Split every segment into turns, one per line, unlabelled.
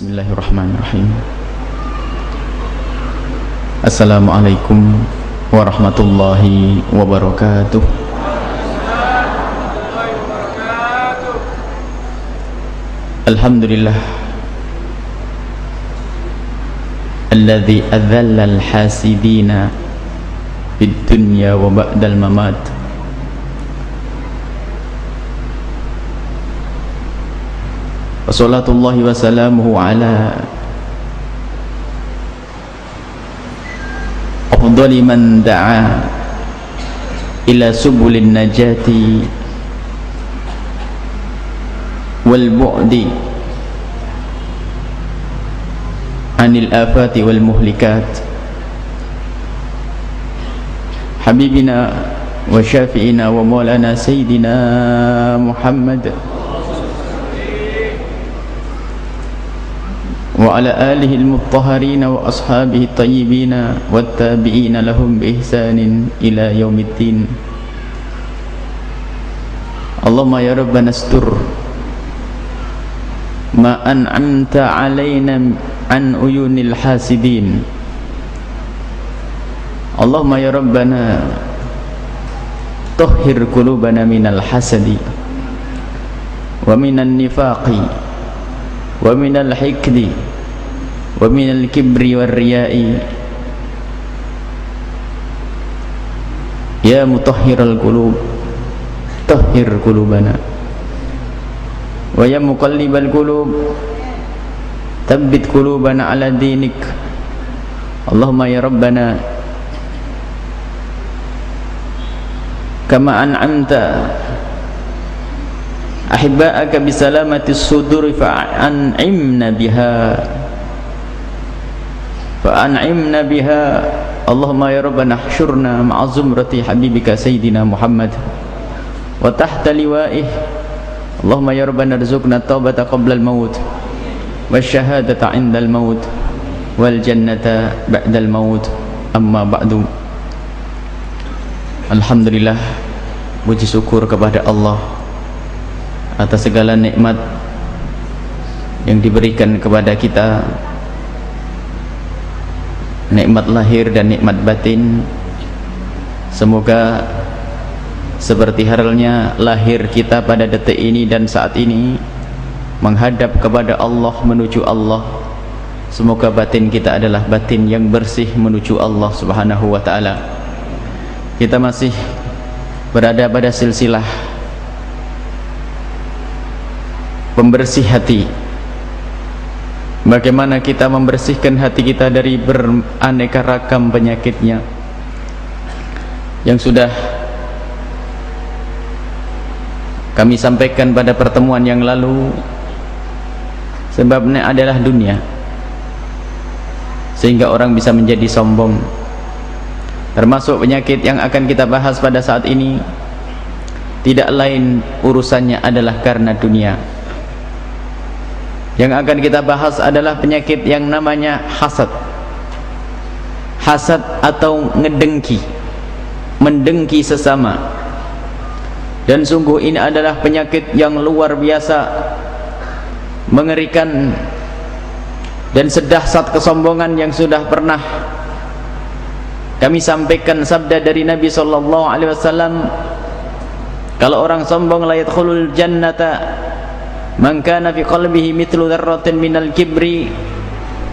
Bismillahirrahmanirrahim. Assalamualaikum warahmatullahi wabarakatuh. Alhamdulillah. Alladhi adhalla al-hasidina Fid dunya wa ba'dal mamat. Wassalatullahi wassalamuhu ala Afdali man da'a Ila subulin najati Wal bu'di Anil afati wal muhlikat Habibina wa syafi'ina wa maulana Sayyidina Muhammad وعلى آله المطهرين وأصحابه الطيبين والتابعين لهم بإحسان إلى يوم الدين. اللهم يا ربنا استر ما أنعمت علينا عن عيون الحاسدين. اللهم يا ربنا طهر قلوبنا من الحسد ومن النفاق ومن الحقد wa minal kibri war riya'i. Ya mutahhiral qulub tahhir qulubana. Wa ya muqallibal qulub tabbit qulubana ala dinik. Allahumma ya rabbana kama an'amta ahibba'aka bisalamati suduri fa'an'imna biha. فأنعمنا بها اللهم يا ربنا احشرنا مع زمرة حبيبك سيدنا محمد وتحت لوائه اللهم يا ربنا ارزقنا التوبة قبل الموت والشهادة عند الموت والجنة بعد الموت أما بعد Alhamdulillah puji syukur kepada Allah atas segala nikmat yang diberikan kepada kita nikmat lahir dan nikmat batin. Semoga seperti halnya lahir kita pada detik ini dan saat ini menghadap kepada Allah menuju Allah. Semoga batin kita adalah batin yang bersih menuju Allah subhanahu wa ta'ala. Kita masih berada pada silsilah pembersih hati bagaimana kita membersihkan hati kita dari beraneka ragam penyakitnya? Yang sudah kami sampaikan pada pertemuan yang lalu sebabnya adalah dunia. Sehingga orang bisa menjadi sombong. Termasuk penyakit yang akan kita bahas pada saat ini tidak lain urusannya adalah karena dunia yang akan kita bahas adalah penyakit yang namanya hasad. Hasad atau ngedengki. Mendengki sesama. Dan sungguh ini adalah penyakit yang luar biasa. Mengerikan dan sedahsyat kesombongan yang sudah pernah kami sampaikan sabda dari Nabi sallallahu alaihi wasallam kalau orang sombong la yadkhulul jannata man kana fi qalbihi mithlu dzarratin minal kibri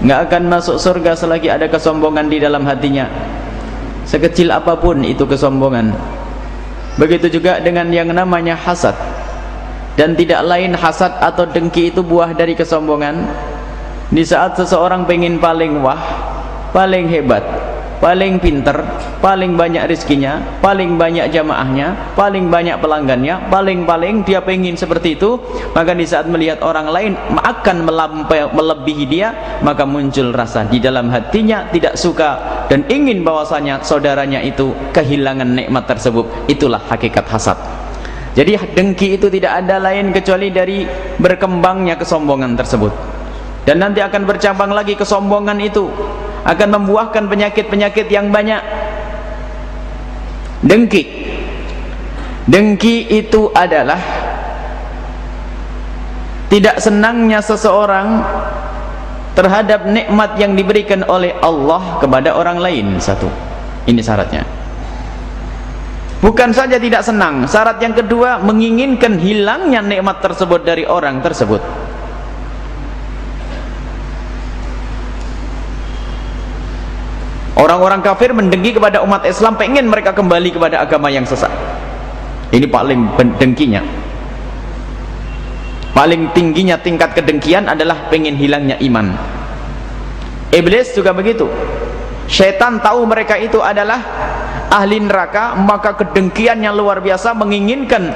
enggak akan masuk surga selagi ada kesombongan di dalam hatinya. Sekecil apa pun itu kesombongan. Begitu juga dengan yang namanya hasad. Dan tidak lain hasad atau dengki itu buah dari kesombongan. Di saat seseorang pengen paling wah paling hebat paling pinter, paling banyak rizkinya, paling banyak jamaahnya, paling banyak pelanggannya, paling-paling dia pengen seperti itu, maka di saat melihat orang lain akan melampai, melebihi dia, maka muncul rasa di dalam hatinya tidak suka dan ingin bahwasanya saudaranya itu kehilangan nikmat tersebut. Itulah hakikat hasad. Jadi dengki itu tidak ada lain kecuali dari berkembangnya kesombongan tersebut. Dan nanti akan bercabang lagi kesombongan itu akan membuahkan penyakit-penyakit yang banyak. Dengki. Dengki itu adalah tidak senangnya seseorang terhadap nikmat yang diberikan oleh Allah kepada orang lain. Satu. Ini syaratnya. Bukan saja tidak senang. Syarat yang kedua menginginkan hilangnya nikmat tersebut dari orang tersebut orang-orang kafir mendengki kepada umat Islam pengen mereka kembali kepada agama yang sesat. Ini paling dengkinya paling tingginya tingkat kedengkian adalah pengen hilangnya iman. Iblis juga begitu. Syaitan tahu mereka itu adalah ahli neraka maka kedengkian yang luar biasa menginginkan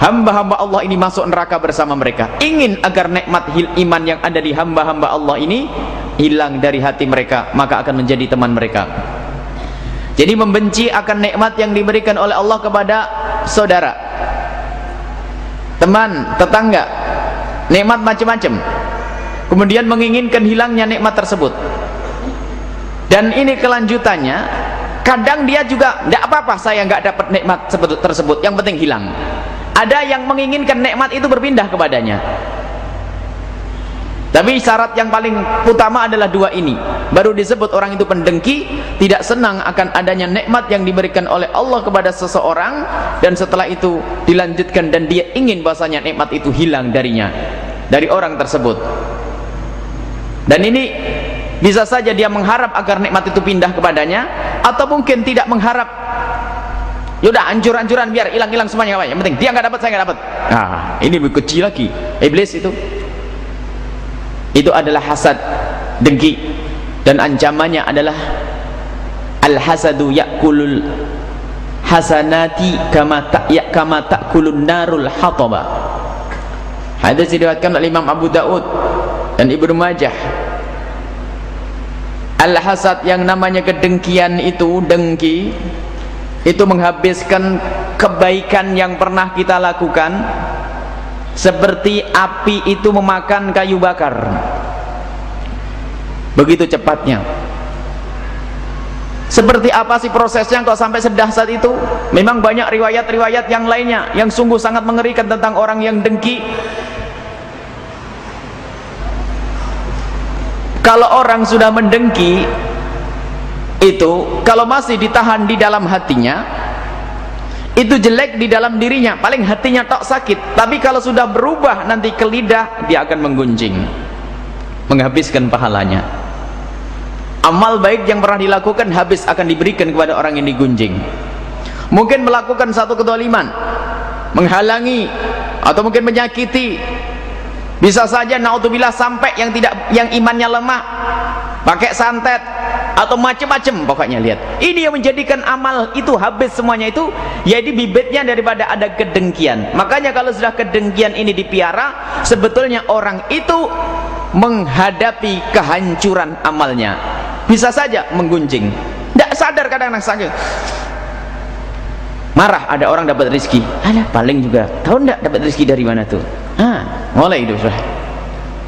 hamba-hamba Allah ini masuk neraka bersama mereka. Ingin agar nikmat hil iman yang ada di hamba-hamba Allah ini hilang dari hati mereka maka akan menjadi teman mereka. Jadi membenci akan nikmat yang diberikan oleh Allah kepada saudara teman, tetangga nikmat macam-macam. Kemudian menginginkan hilangnya nikmat tersebut. Dan ini kelanjutannya kadang dia juga tidak apa-apa saya nggak dapat nikmat tersebut yang penting hilang. Ada yang menginginkan nikmat itu berpindah kepadanya tapi syarat yang paling utama adalah dua ini. Baru disebut orang itu pendengki, tidak senang akan adanya nikmat yang diberikan oleh Allah kepada seseorang dan setelah itu dilanjutkan dan dia ingin bahasanya nikmat itu hilang darinya, dari orang tersebut. Dan ini bisa saja dia mengharap agar nikmat itu pindah kepadanya atau mungkin tidak mengharap Yaudah hancur-hancuran biar hilang-hilang semuanya Yang penting dia nggak dapat saya nggak dapat. Nah, ini lebih kecil lagi. Iblis itu itu adalah hasad dengki. Dan ancamannya adalah al-hasadu yakulul hasanati kama tak ya kama takulun narul hataba. Hadis diriwayatkan oleh Imam Abu Daud dan Ibnu Majah. Al-hasad yang namanya kedengkian itu dengki itu menghabiskan kebaikan yang pernah kita lakukan seperti api itu memakan kayu bakar. Begitu cepatnya. Seperti apa sih prosesnya kok sampai sedahsyat itu? Memang banyak riwayat-riwayat yang lainnya yang sungguh sangat mengerikan tentang orang yang dengki. Kalau orang sudah mendengki itu kalau masih ditahan di dalam hatinya itu jelek di dalam dirinya paling hatinya tak sakit. Tapi kalau sudah berubah nanti ke lidah dia akan menggunjing menghabiskan pahalanya. Amal baik yang pernah dilakukan habis akan diberikan kepada orang yang digunjing. Mungkin melakukan satu kedoliman menghalangi atau mungkin menyakiti bisa saja naudzubillah sampai yang tidak yang imannya lemah pakai santet atau macam-macam pokoknya lihat. Ini yang menjadikan amal itu habis semuanya itu jadi bibitnya daripada ada kedengkian. Makanya kalau sudah kedengkian ini dipiara sebetulnya orang itu menghadapi kehancuran amalnya. Bisa saja menggunjing. Tidak sadar kadang-kadang saja marah ada orang dapat rezeki. Ada paling juga. Tahu tidak dapat rezeki dari mana tuh mulai itu sudah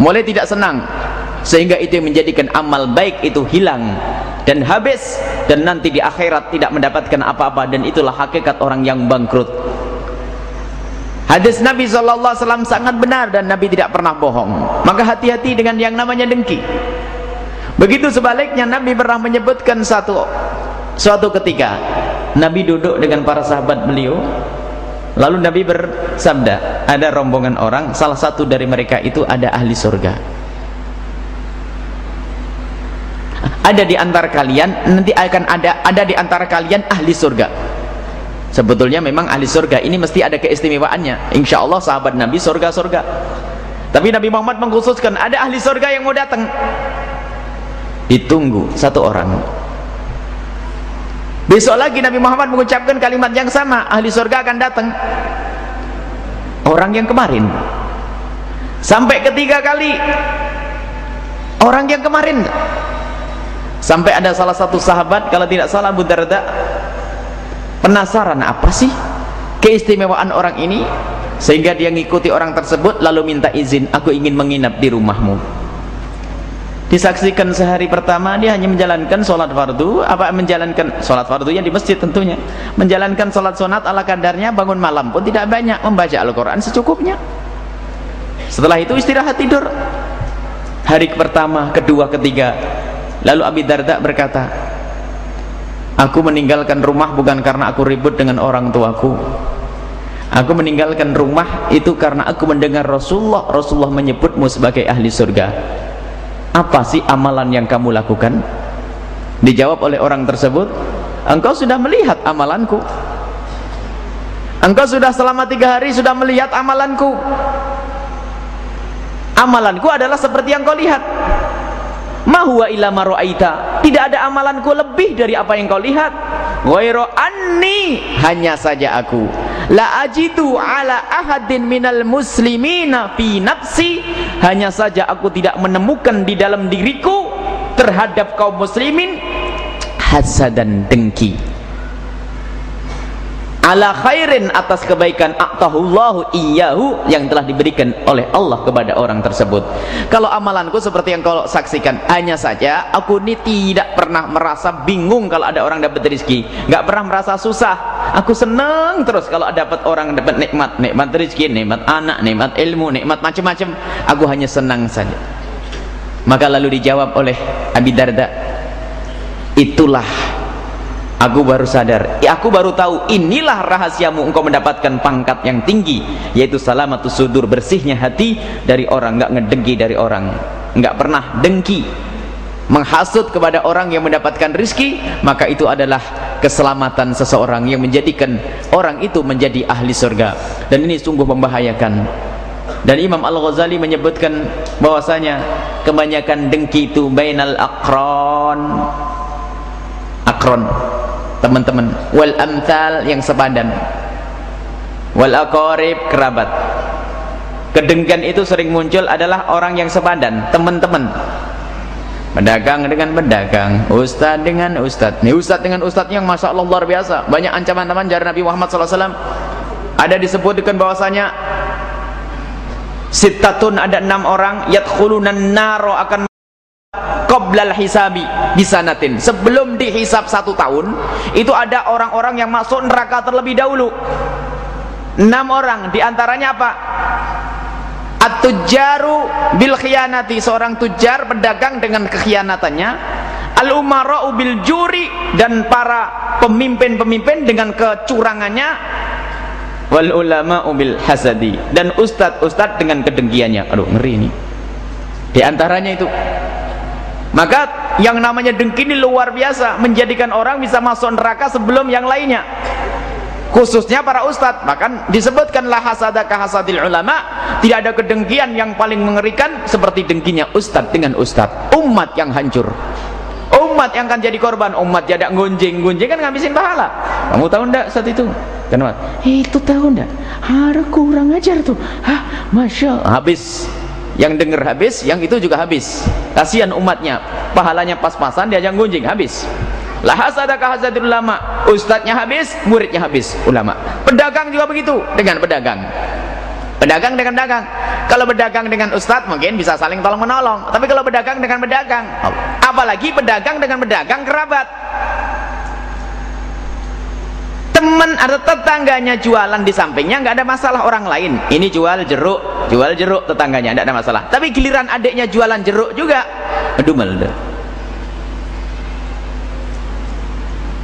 mulai tidak senang sehingga itu yang menjadikan amal baik itu hilang dan habis dan nanti di akhirat tidak mendapatkan apa-apa dan itulah hakikat orang yang bangkrut. Hadis Nabi SAW sangat benar dan Nabi tidak pernah bohong. Maka hati-hati dengan yang namanya dengki. Begitu sebaliknya Nabi pernah menyebutkan satu suatu ketika Nabi duduk dengan para sahabat beliau lalu Nabi bersabda ada rombongan orang salah satu dari mereka itu ada ahli surga. Ada di antara kalian nanti akan ada ada di antara kalian ahli surga. Sebetulnya memang ahli surga ini mesti ada keistimewaannya. Insya Allah sahabat Nabi surga-surga tapi Nabi Muhammad mengkhususkan ada ahli surga yang mau datang. Ditunggu satu orang besok lagi Nabi Muhammad mengucapkan kalimat yang sama ahli surga akan datang. Orang yang kemarin. Sampai ketiga kali. Orang yang kemarin. Sampai ada salah satu sahabat kalau tidak salah Abu Darda. Penasaran apa sih keistimewaan orang ini? Sehingga dia ngikuti orang tersebut lalu minta izin aku ingin menginap di rumahmu disaksikan sehari pertama dia hanya menjalankan sholat fardu. Apa menjalankan sholat fardunya di masjid tentunya. Menjalankan sholat sunat ala kadarnya bangun malam pun tidak banyak. Membaca Al-Quran secukupnya. Setelah itu istirahat tidur. Hari pertama kedua ketiga. Lalu Abi Darda berkata aku meninggalkan rumah bukan karena aku ribut dengan orang tuaku. Aku meninggalkan rumah itu karena aku mendengar Rasulullah. Rasulullah menyebutmu sebagai ahli surga apa sih amalan yang kamu lakukan? Dijawab oleh orang tersebut engkau sudah melihat amalanku. Engkau sudah selama tiga hari sudah melihat amalanku. Amalanku adalah seperti yang kau lihat mahuwa ila maru'aita tidak ada amalanku lebih dari apa yang kau lihat. Ghairu anni. Hanya saja aku. La ajidu ala ahadin minal muslimina fi nafsi. Hanya saja aku tidak menemukan di dalam diriku terhadap kaum muslimin hasad dan dengki ala khairin atas kebaikan a'tahullahu iyyahu yang telah diberikan oleh Allah kepada orang tersebut. Kalau amalanku seperti yang kau saksikan hanya saja aku ini tidak pernah merasa bingung kalau ada orang dapat rezeki. Nggak pernah merasa susah. Aku senang terus kalau dapat orang dapat nikmat. Nikmat rezeki nikmat anak nikmat ilmu nikmat macam-macam. Aku hanya senang saja. Maka lalu dijawab oleh Abi Darda itulah Aku baru sadar, ya aku baru tahu inilah rahasiamu engkau mendapatkan pangkat yang tinggi yaitu salamatus sudur bersihnya hati dari orang enggak ngedengki dari orang enggak pernah dengki. Menghasut kepada orang yang mendapatkan rizki maka itu adalah keselamatan seseorang yang menjadikan orang itu menjadi ahli surga. Dan ini sungguh membahayakan. Dan Imam Al-Ghazali menyebutkan bahwasanya kebanyakan dengki itu bainal akron. Akron teman-teman. Wal amthal yang sepadan wal aqarib kerabat. Kedengkian itu sering muncul adalah orang yang sepadan teman-teman. Pedagang dengan pedagang ustad dengan ustad. Ini ustad dengan ustad yang masya Allah luar biasa. Banyak ancaman teman dari Nabi Muhammad SAW ada disebutkan bahwasanya sitatun ada enam orang yadkhulunan naro akan qoblal hisabi bisanatin. Sebelum dihisab satu tahun itu ada orang-orang yang masuk neraka terlebih dahulu. Enam orang di antaranya apa? At-tujjaru bil khianati. Seorang tujar pedagang dengan kekhianatannya al-umara'u bil juri dan para pemimpin-pemimpin dengan kecurangannya. Wal ulama bil hasadi. Dan ustad-ustad dengan kedengkiannya. Aduh ngeri ini. Di antaranya itu maka yang namanya dengki ini luar biasa menjadikan orang bisa masuk neraka sebelum yang lainnya. Khususnya para ustadz bahkan disebutkanlah hasadaka hasadil ulama tidak ada kedengkian yang paling mengerikan seperti dengkinya ustadz dengan ustadz umat yang hancur. Umat yang akan jadi korban. Umat jadi gunjing kan ngabisin pahala. Kamu tahu enggak saat itu? Kenapa? Itu tahu enggak harus kurang ajar tuh. Hah? Masya Allah. habis yang dengar habis yang itu juga habis. Kasihan umatnya. Pahalanya pas-pasan diajak gunjing habis. Lah hasadaka hasadul ulama. Ustadznya habis muridnya habis ulama. Pedagang juga begitu dengan pedagang. Pedagang dengan pedagang kalau pedagang dengan ustadz mungkin bisa saling tolong menolong tapi kalau pedagang dengan pedagang apalagi pedagang dengan pedagang kerabat teman atau tetangganya jualan di sampingnya nggak ada masalah orang lain. Ini jual jeruk jual jeruk tetangganya nggak ada masalah. Tapi giliran adiknya jualan jeruk juga. Aduh malah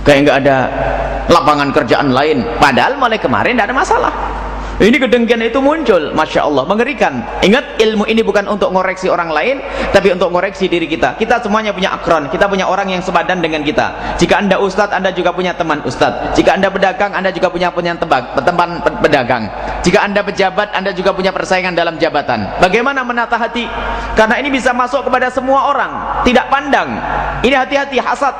kayak nggak ada lapangan kerjaan lain. Padahal mulai kemarin nggak ada masalah ini kedengkian itu muncul Masya Allah mengerikan. Ingat ilmu ini bukan untuk ngoreksi orang lain tapi untuk ngoreksi diri kita. Kita semuanya punya akron kita punya orang yang sepadan dengan kita. Jika anda ustadz anda juga punya teman ustadz. Jika anda pedagang anda juga punya punya tebak, teman pedagang. Jika anda pejabat anda juga punya persaingan dalam jabatan. Bagaimana menata hati? Karena ini bisa masuk kepada semua orang. Tidak pandang. Ini hati-hati hasad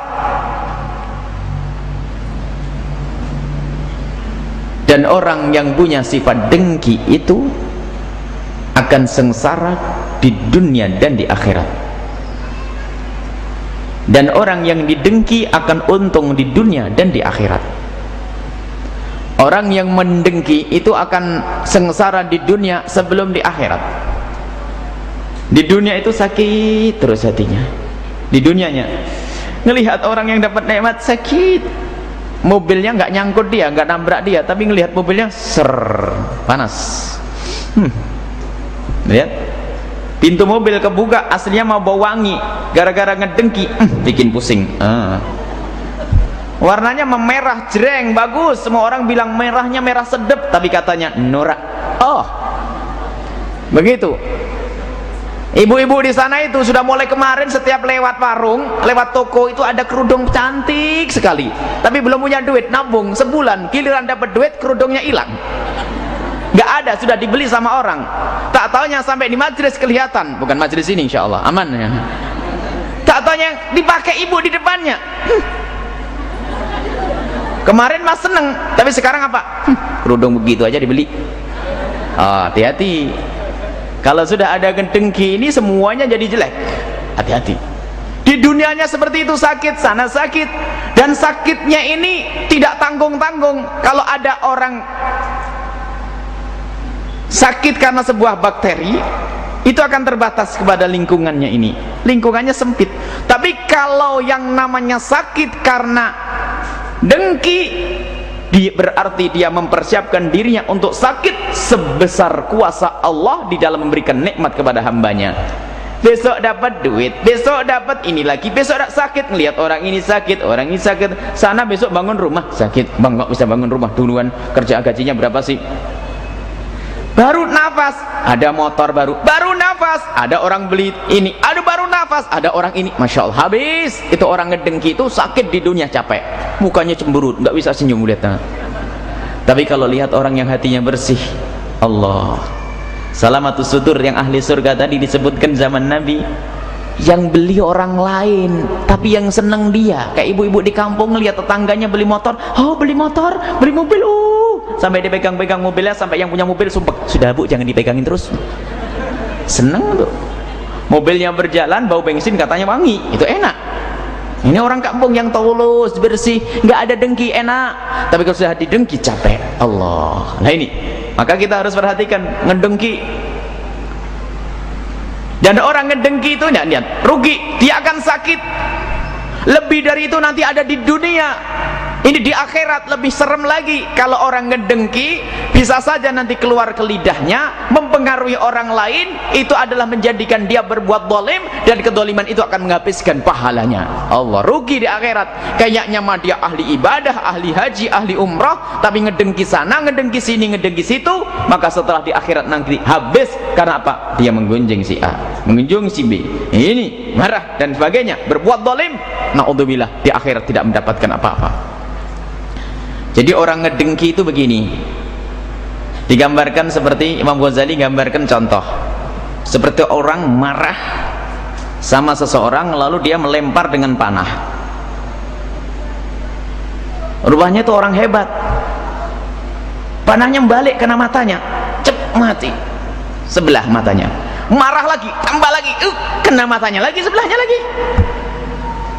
dan orang yang punya sifat dengki itu akan sengsara di dunia dan di akhirat. Dan orang yang didengki akan untung di dunia dan di akhirat. Orang yang mendengki itu akan sengsara di dunia sebelum di akhirat. Di dunia itu sakit terus hatinya. Di dunianya. Ngelihat orang yang dapat nikmat sakit mobilnya nggak nyangkut dia nggak nabrak dia tapi ngelihat mobilnya ser panas. Hmm. lihat. Pintu mobil kebuka aslinya mau bau wangi. Gara-gara ngedengki mm, bikin pusing. Ah. warnanya memerah jreng bagus. Semua orang bilang merahnya merah sedep tapi katanya norak. Oh. Begitu Ibu-ibu di sana itu sudah mulai kemarin setiap lewat warung, lewat toko itu ada kerudung cantik sekali. Tapi belum punya duit, nabung sebulan, giliran dapat duit kerudungnya hilang. Gak ada, sudah dibeli sama orang. Tak taunya sampai di majelis kelihatan, bukan majelis ini insya Allah, aman ya. Tak taunya dipakai ibu di depannya. Kemarin mas seneng, tapi sekarang apa? kerudung begitu aja dibeli. Oh, hati-hati kalau sudah ada dengki ini semuanya jadi jelek. Hati-hati. Di dunianya seperti itu sakit sana sakit. Dan sakitnya ini tidak tanggung-tanggung. Kalau ada orang sakit karena sebuah bakteri itu akan terbatas kepada lingkungannya ini. Lingkungannya sempit. Tapi kalau yang namanya sakit karena dengki dia berarti dia mempersiapkan dirinya untuk sakit sebesar kuasa Allah di dalam memberikan nikmat kepada hambanya. Besok dapat duit besok dapat ini lagi besok tak sakit. Melihat orang ini sakit orang ini sakit. Sana besok bangun rumah sakit. Bang bisa bangun rumah duluan? Kerja gajinya berapa sih baru nafas. Ada motor baru. Baru nafas. Ada orang beli ini. Ada baru nafas. Ada orang ini. Masya Allah. Habis. Itu orang ngedengki itu sakit di dunia. Capek. Mukanya cemberut nggak bisa senyum. Lihatnya tapi kalau lihat orang yang hatinya bersih. Allah. Salamatus sudur yang ahli surga tadi disebutkan zaman Nabi. Yang beli orang lain tapi yang seneng dia. Kayak ibu-ibu di kampung lihat tetangganya beli motor. Oh beli motor beli mobil. Uh sampai dipegang-pegang mobilnya sampai yang punya mobil sumpah. Sudah bu jangan dipegangin terus. Seneng tuh mobilnya berjalan bau bensin katanya wangi. Itu enak. Ini orang kampung yang tulus bersih nggak ada dengki enak. Tapi kalau sudah didengki capek. Allah. Nah ini. Maka kita harus perhatikan ngedengki. Dan orang ngedengki itu niat rugi. Dia akan sakit. Lebih dari itu nanti ada di dunia ini di akhirat lebih serem lagi. Kalau orang ngedengki bisa saja nanti keluar ke lidahnya mempengaruhi orang lain itu adalah menjadikan dia berbuat dolim dan kedoliman itu akan menghabiskan pahalanya. Allah rugi di akhirat. Kayaknya mah dia ahli ibadah ahli haji ahli umrah tapi ngedengki sana ngedengki sini ngedengki situ maka setelah di akhirat nanti habis. Karena apa? Dia menggunjing si A mengunjung si B. Ini marah dan sebagainya. Berbuat dolim na'udzubillah di akhirat tidak mendapatkan apa-apa jadi orang ngedengki itu begini. Digambarkan seperti Imam Ghazali gambarkan contoh. Seperti orang marah sama seseorang lalu dia melempar dengan panah. Rupanya itu orang hebat. Panahnya balik kena matanya. Cep mati. Sebelah matanya. Marah lagi tambah lagi. Uh, kena matanya lagi sebelahnya lagi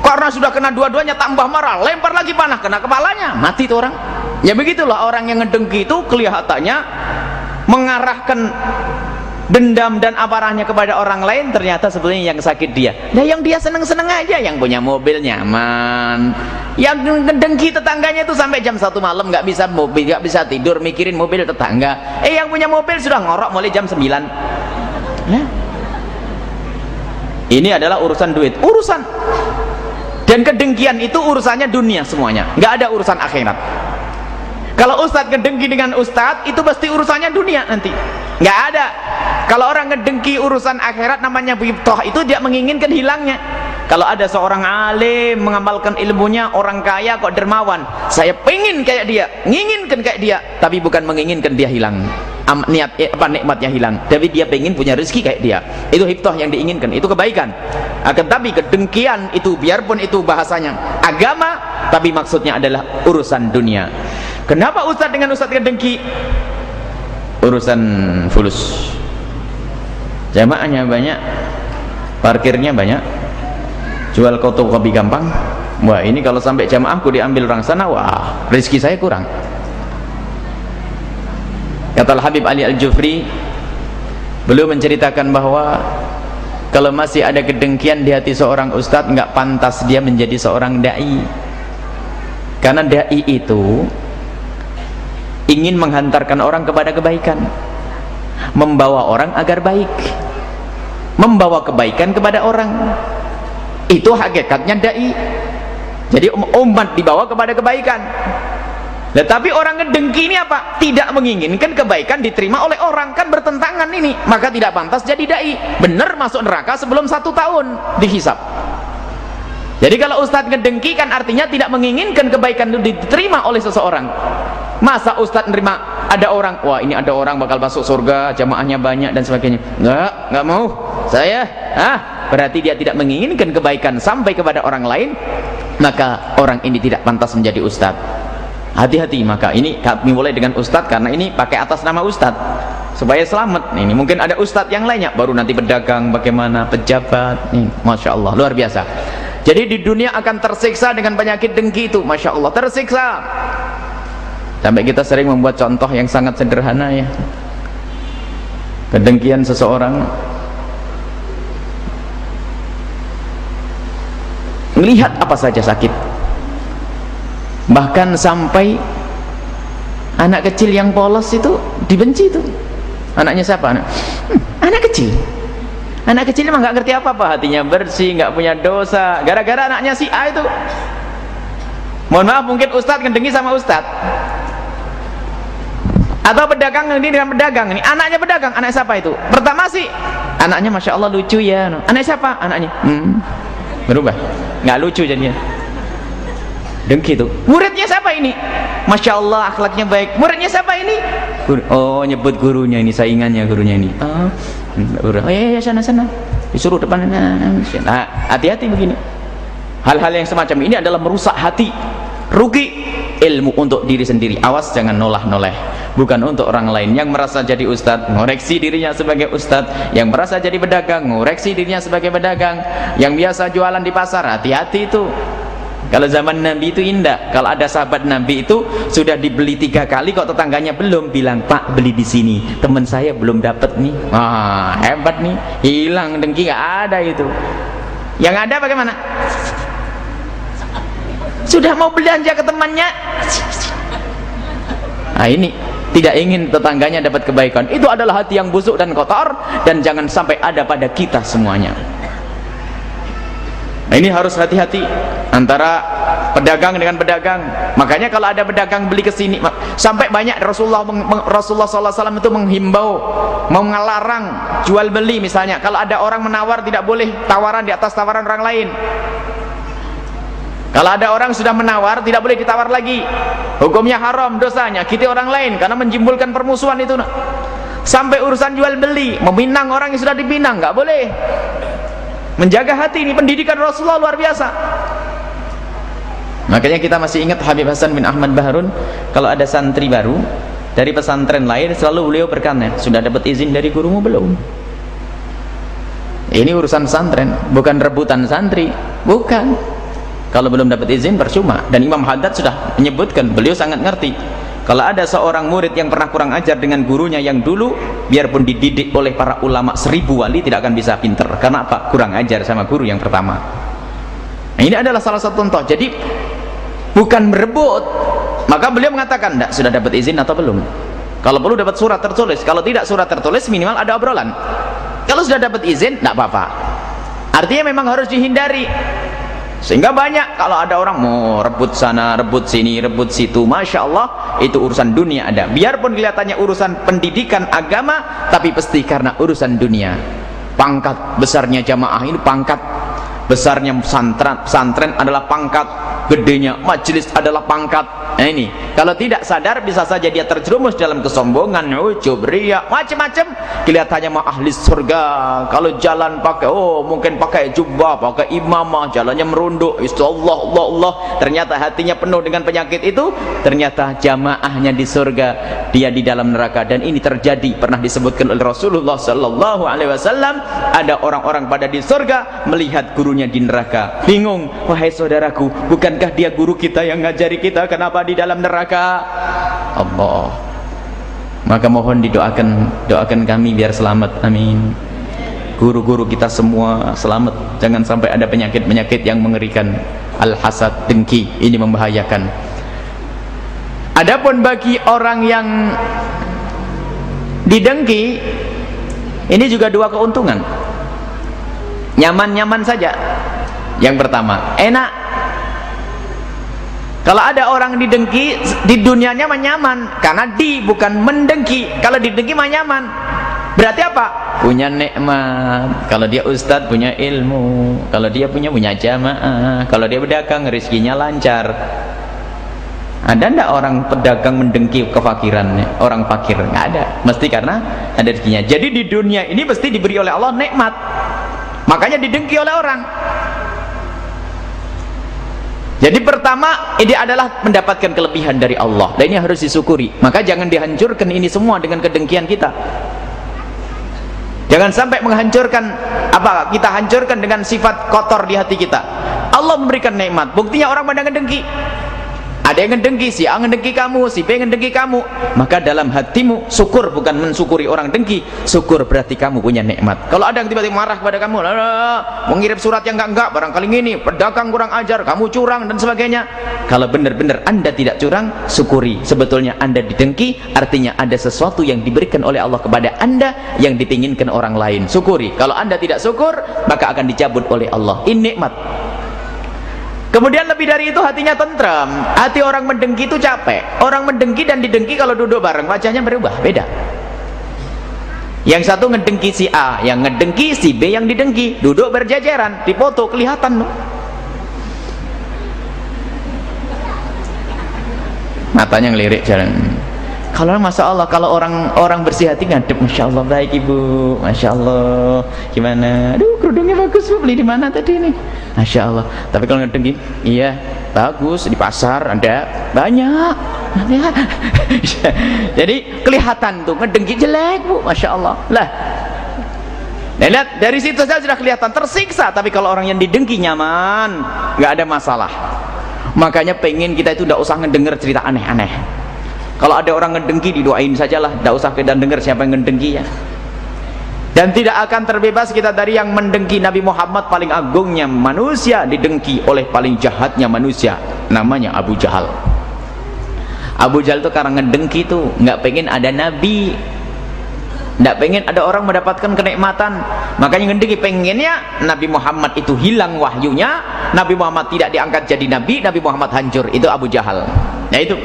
karena sudah kena dua-duanya tambah marah. Lempar lagi panah kena kepalanya. Mati itu orang. Ya begitulah orang yang ngedengki itu kelihatannya mengarahkan dendam dan amarahnya kepada orang lain ternyata sebetulnya yang sakit dia. Nah yang dia seneng-seneng aja yang punya mobil nyaman. Yang ngedengki tetangganya itu sampai jam satu malam nggak bisa mobil nggak bisa tidur mikirin mobil tetangga. Eh yang punya mobil sudah ngorok mulai jam 9 nah, ini adalah urusan duit. Urusan dan kedengkian itu urusannya dunia semuanya. Nggak ada urusan akhirat kalau ustadz ngedengki dengan ustadz itu pasti urusannya dunia nanti. Nggak ada. Kalau orang ngedengki urusan akhirat namanya bibtoh itu dia menginginkan hilangnya. Kalau ada seorang alim mengamalkan ilmunya orang kaya kok dermawan. Saya pengen kayak dia menginginkan kayak dia tapi bukan menginginkan dia hilang. Am, niat eh, apa nikmatnya hilang. Tapi dia pengen punya rezeki kayak dia. Itu hiptoh yang diinginkan itu kebaikan. Akan tapi kedengkian itu biarpun itu bahasanya agama tapi maksudnya adalah urusan dunia kenapa ustaz dengan ustaz kedengki urusan fulus. Jamaahnya banyak parkirnya banyak. Jual koto kopi gampang. Wah ini kalau sampai jamaahku diambil orang sana wah rezeki saya kurang. Kata Al-Habib Ali Al-Jufri beliau menceritakan bahwa kalau masih ada kedengkian di hati seorang ustadz nggak pantas dia menjadi seorang da'i. Karena da'i itu ingin menghantarkan orang kepada kebaikan membawa orang agar baik membawa kebaikan kepada orang. Itu hakikatnya dai. Jadi um, umat dibawa kepada kebaikan. Tetapi orang ngedengki ini apa? Tidak menginginkan kebaikan diterima oleh orang. Kan bertentangan ini. Maka tidak pantas jadi dai. Benar masuk neraka sebelum satu tahun dihisap. Jadi kalau ustadz ngedengki kan artinya tidak menginginkan kebaikan itu diterima oleh seseorang masa ustadz nerima ada orang? Wah ini ada orang bakal masuk surga jamaahnya banyak dan sebagainya. Enggak, enggak mau. Saya ah berarti dia tidak menginginkan kebaikan sampai kepada orang lain maka orang ini tidak pantas menjadi ustadz. Hati-hati maka ini kami mulai dengan ustadz karena ini pakai atas nama ustadz. Supaya selamat. Ini mungkin ada ustadz yang lainnya baru nanti pedagang bagaimana pejabat ini Masya Allah luar biasa. Jadi di dunia akan tersiksa dengan penyakit dengki itu Masya Allah tersiksa sampai kita sering membuat contoh yang sangat sederhana ya. Kedengkian seseorang. Melihat apa saja sakit. Bahkan sampai anak kecil yang polos itu dibenci itu anaknya siapa? Anak hmm, anak kecil. Anak kecil memang nggak ngerti apa-apa hatinya bersih nggak punya dosa. Gara-gara anaknya si A itu. Mohon maaf mungkin ustadz ngedengi sama ustadz atau pedagang ini dengan pedagang ini. Anaknya pedagang anak siapa itu? Pertama sih anaknya masya Allah lucu ya anak siapa? Anaknya. Hmm, berubah? Nggak lucu jadinya. Dengki itu muridnya siapa ini? Masya Allah akhlaknya baik. Muridnya siapa ini? Oh nyebut gurunya ini saingannya gurunya ini. Oh, oh ya ya sana sana. Disuruh depan. Nah. Hati-hati begini. Hal-hal yang semacam ini adalah merusak hati. Rugi ilmu untuk diri sendiri awas jangan nolah-noleh bukan untuk orang lain yang merasa jadi ustadz ngoreksi dirinya sebagai ustadz yang merasa jadi pedagang ngoreksi dirinya sebagai pedagang yang biasa jualan di pasar hati-hati itu kalau zaman Nabi itu indah. Kalau ada sahabat Nabi itu sudah dibeli tiga kali, kok tetangganya belum bilang Pak beli di sini. Teman saya belum dapat nih. Wah hebat nih. Hilang dengki nggak ada itu. Yang ada bagaimana? Sudah mau belanja ke temannya. Nah ini tidak ingin tetangganya dapat kebaikan. Itu adalah hati yang busuk dan kotor dan jangan sampai ada pada kita semuanya. Nah, ini harus hati-hati antara pedagang dengan pedagang. Makanya kalau ada pedagang beli ke sini sampai banyak Rasulullah Rasulullah SAW itu menghimbau, mau jual beli misalnya. Kalau ada orang menawar tidak boleh tawaran di atas tawaran orang lain. Kalau ada orang sudah menawar tidak boleh ditawar lagi. Hukumnya haram dosanya. Kita orang lain karena menjimbulkan permusuhan itu. Sampai urusan jual beli, meminang orang yang sudah dipinang nggak boleh. Menjaga hati ini pendidikan Rasulullah luar biasa. Makanya kita masih ingat Habib Hasan bin Ahmad Baharun kalau ada santri baru dari pesantren lain selalu beliau berkata sudah dapat izin dari gurumu belum? Ini urusan pesantren bukan rebutan santri. Bukan kalau belum dapat izin percuma. Dan Imam Haddad sudah menyebutkan beliau sangat ngerti. Kalau ada seorang murid yang pernah kurang ajar dengan gurunya yang dulu biarpun dididik oleh para ulama seribu wali tidak akan bisa pinter. Karena apa? kurang ajar sama guru yang pertama. Nah, ini adalah salah satu contoh. Jadi bukan merebut. Maka beliau mengatakan tidak sudah dapat izin atau belum? Kalau perlu dapat surat tertulis. Kalau tidak surat tertulis minimal ada obrolan. Kalau sudah dapat izin tidak apa-apa. Artinya memang harus dihindari sehingga banyak kalau ada orang mau rebut sana, rebut sini, rebut situ, masya Allah itu urusan dunia ada. Biarpun kelihatannya urusan pendidikan agama, tapi pasti karena urusan dunia. Pangkat besarnya jamaah ini pangkat besarnya pesantren, pesantren adalah pangkat gedenya majelis adalah pangkat. Nah ini. Kalau tidak sadar bisa saja dia terjerumus dalam kesombongan ujub riak macam-macam kelihatannya mah ahli surga. Kalau jalan pakai oh mungkin pakai jubah pakai imamah jalannya merunduk. Allah Allah Allah. Ternyata hatinya penuh dengan penyakit itu. Ternyata jamaahnya di surga dia di dalam neraka. Dan ini terjadi pernah disebutkan oleh Rasulullah sallallahu alaihi wasallam. Ada orang-orang pada di surga melihat guru gurunya di neraka. Bingung wahai saudaraku bukankah dia guru kita yang ngajari kita? Kenapa di dalam neraka? Allah. Maka mohon didoakan doakan kami biar selamat. Amin. Guru-guru kita semua selamat. Jangan sampai ada penyakit-penyakit yang mengerikan. Al-hasad dengki ini membahayakan. Adapun bagi orang yang didengki ini juga dua keuntungan nyaman-nyaman saja. Yang pertama enak. Kalau ada orang didengki di dunianya nyaman karena di bukan mendengki. Kalau didengki mah nyaman. Berarti apa? Punya nikmat. Kalau dia ustadz punya ilmu. Kalau dia punya punya jamaah. Kalau dia berdagang rezekinya lancar. Ada ndak orang pedagang mendengki kefakirannya? Orang fakir. Nggak ada. Mesti karena ada rezekinya. Jadi di dunia ini mesti diberi oleh Allah nikmat makanya didengki oleh orang. Jadi pertama ini adalah mendapatkan kelebihan dari Allah. Dan ini harus disyukuri. Maka jangan dihancurkan ini semua dengan kedengkian kita. Jangan sampai menghancurkan apa kita hancurkan dengan sifat kotor di hati kita. Allah memberikan nikmat. Buktinya orang pada ngedengki ada yang ngedengki si A ngedengki kamu si B ngedengki kamu. Maka dalam hatimu syukur bukan mensyukuri orang dengki. Syukur berarti kamu punya nikmat. Kalau ada yang tiba-tiba marah kepada kamu mengirim surat yang enggak-enggak barangkali ini pedagang kurang ajar kamu curang dan sebagainya. Kalau benar-benar anda tidak curang syukuri. Sebetulnya anda didengki artinya ada sesuatu yang diberikan oleh Allah kepada anda yang ditinginkan orang lain. Syukuri. Kalau anda tidak syukur maka akan dicabut oleh Allah. Ini nikmat Kemudian lebih dari itu hatinya tentram. Hati orang mendengki itu capek. Orang mendengki dan didengki kalau duduk bareng wajahnya berubah, beda. Yang satu ngedengki si A, yang ngedengki si B yang didengki. Duduk berjajaran, dipoto kelihatan loh. Matanya ngelirik jalan kalau masya Allah kalau orang orang bersih hati ngadep masya Allah. Baik ibu. Masya Allah. Gimana? Aduh kerudungnya bagus bu. Beli di mana tadi ini? Masya Allah. Tapi kalau ngedengin iya bagus. Di pasar ada banyak. Jadi kelihatan tuh. Ngedengki jelek bu. Masya Allah. Lah. Nah, lihat. Dari situ saja sudah kelihatan. Tersiksa. Tapi kalau orang yang didengki nyaman nggak ada masalah. Makanya pengen kita itu tidak usah ngedenger cerita aneh-aneh kalau ada orang ngedengki didoain sajalah. Tidak usah kita dengar siapa yang ngedengki ya. Dan tidak akan terbebas kita dari yang mendengki Nabi Muhammad paling agungnya manusia didengki oleh paling jahatnya manusia namanya Abu Jahal. Abu Jahal itu karena ngedengki itu nggak pengen ada Nabi. Nggak pengen ada orang mendapatkan kenikmatan. Makanya ngedengki pengennya Nabi Muhammad itu hilang wahyunya. Nabi Muhammad tidak diangkat jadi Nabi Nabi Muhammad hancur. Itu Abu Jahal. Nah itu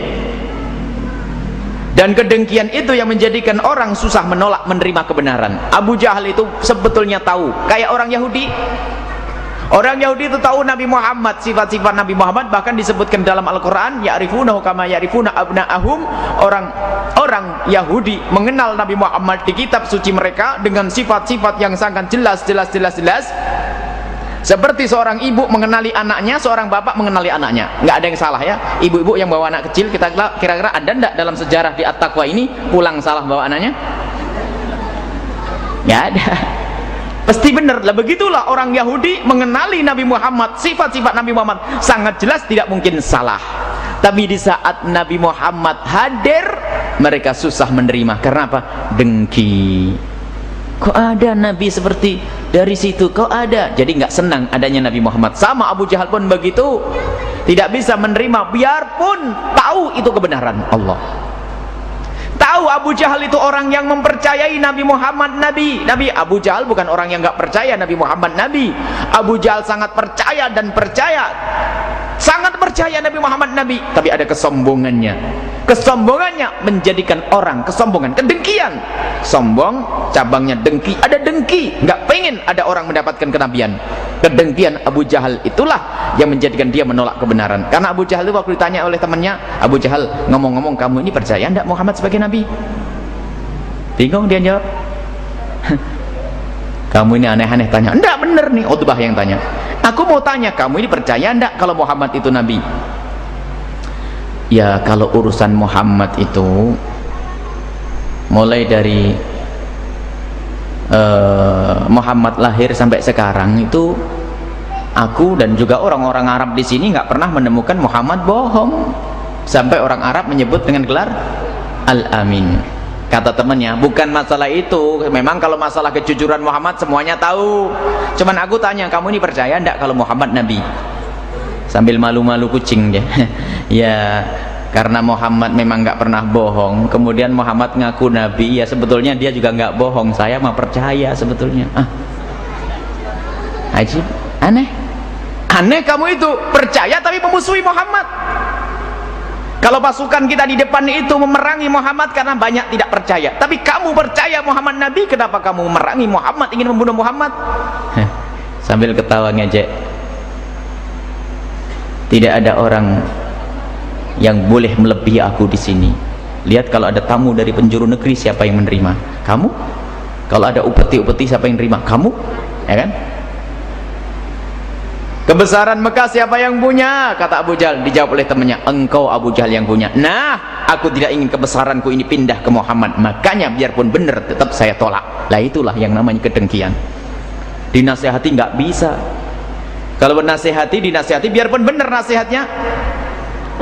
dan kedengkian itu yang menjadikan orang susah menolak menerima kebenaran. Abu Jahal itu sebetulnya tahu. Kayak orang Yahudi. Orang Yahudi itu tahu Nabi Muhammad sifat-sifat Nabi Muhammad bahkan disebutkan dalam Al-Quran ya'rifunahu kama ya'rifuna abna'ahum. Orang orang Yahudi mengenal Nabi Muhammad di kitab suci mereka dengan sifat-sifat yang sangat jelas jelas jelas jelas seperti seorang ibu mengenali anaknya seorang bapak mengenali anaknya. Nggak ada yang salah ya. Ibu-ibu yang bawa anak kecil kita kira-kira ada ndak dalam sejarah di at-taqwa ini pulang salah bawa anaknya? Nggak ada. Pasti benar lah begitulah orang Yahudi mengenali Nabi Muhammad sifat-sifat Nabi Muhammad. Sangat jelas tidak mungkin salah. Tapi di saat Nabi Muhammad hadir mereka susah menerima. Karena apa? dengki kok ada Nabi seperti dari situ? Kok ada? Jadi nggak senang adanya Nabi Muhammad. Sama Abu Jahal pun begitu. Tidak bisa menerima biarpun tahu itu kebenaran Allah. Tahu Abu Jahal itu orang yang mempercayai Nabi Muhammad Nabi. Nabi Abu Jahal bukan orang yang nggak percaya Nabi Muhammad Nabi. Abu Jahal sangat percaya dan percaya sangat percaya Nabi Muhammad Nabi. Tapi ada kesombongannya. Kesombongannya menjadikan orang kesombongan. Kedengkian. Sombong cabangnya dengki. Ada dengki. Nggak pengen ada orang mendapatkan kenabian. Kedengkian Abu Jahal itulah yang menjadikan dia menolak kebenaran. Karena Abu Jahal itu waktu ditanya oleh temannya Abu Jahal ngomong-ngomong kamu ini percaya enggak Muhammad sebagai Nabi? Bingung dia jawab kamu ini aneh-aneh tanya. Enggak bener nih Utbah yang tanya. Aku mau tanya kamu ini percaya enggak kalau Muhammad itu Nabi? Ya kalau urusan Muhammad itu mulai dari uh, Muhammad lahir sampai sekarang itu aku dan juga orang-orang Arab di sini nggak pernah menemukan Muhammad bohong. Sampai orang Arab menyebut dengan gelar Al-Amin kata temannya bukan masalah itu. Memang kalau masalah kejujuran Muhammad semuanya tahu. Cuman aku tanya kamu ini percaya enggak kalau Muhammad Nabi? Sambil malu-malu kucing dia. Ya karena Muhammad memang nggak pernah bohong. Kemudian Muhammad ngaku Nabi ya sebetulnya dia juga nggak bohong. Saya mah percaya sebetulnya. Ah. Aneh. Aneh kamu itu. Percaya tapi memusuhi Muhammad kalau pasukan kita di depan itu memerangi Muhammad karena banyak tidak percaya. Tapi kamu percaya Muhammad Nabi kenapa kamu memerangi Muhammad ingin membunuh Muhammad? Sambil ketawa ngejek. Tidak ada orang yang boleh melebihi aku di sini. Lihat kalau ada tamu dari penjuru negeri siapa yang menerima? Kamu? Kalau ada upeti-upeti siapa yang menerima? Kamu? Ya kan kebesaran Mekah siapa yang punya? Kata Abu Jahal. Dijawab oleh temannya. Engkau Abu Jahal yang punya. Nah aku tidak ingin kebesaranku ini pindah ke Muhammad. Makanya biarpun benar tetap saya tolak. Lah itulah yang namanya kedengkian. Dinasehati nggak bisa. Kalau bernasehati dinasehati biarpun benar nasihatnya.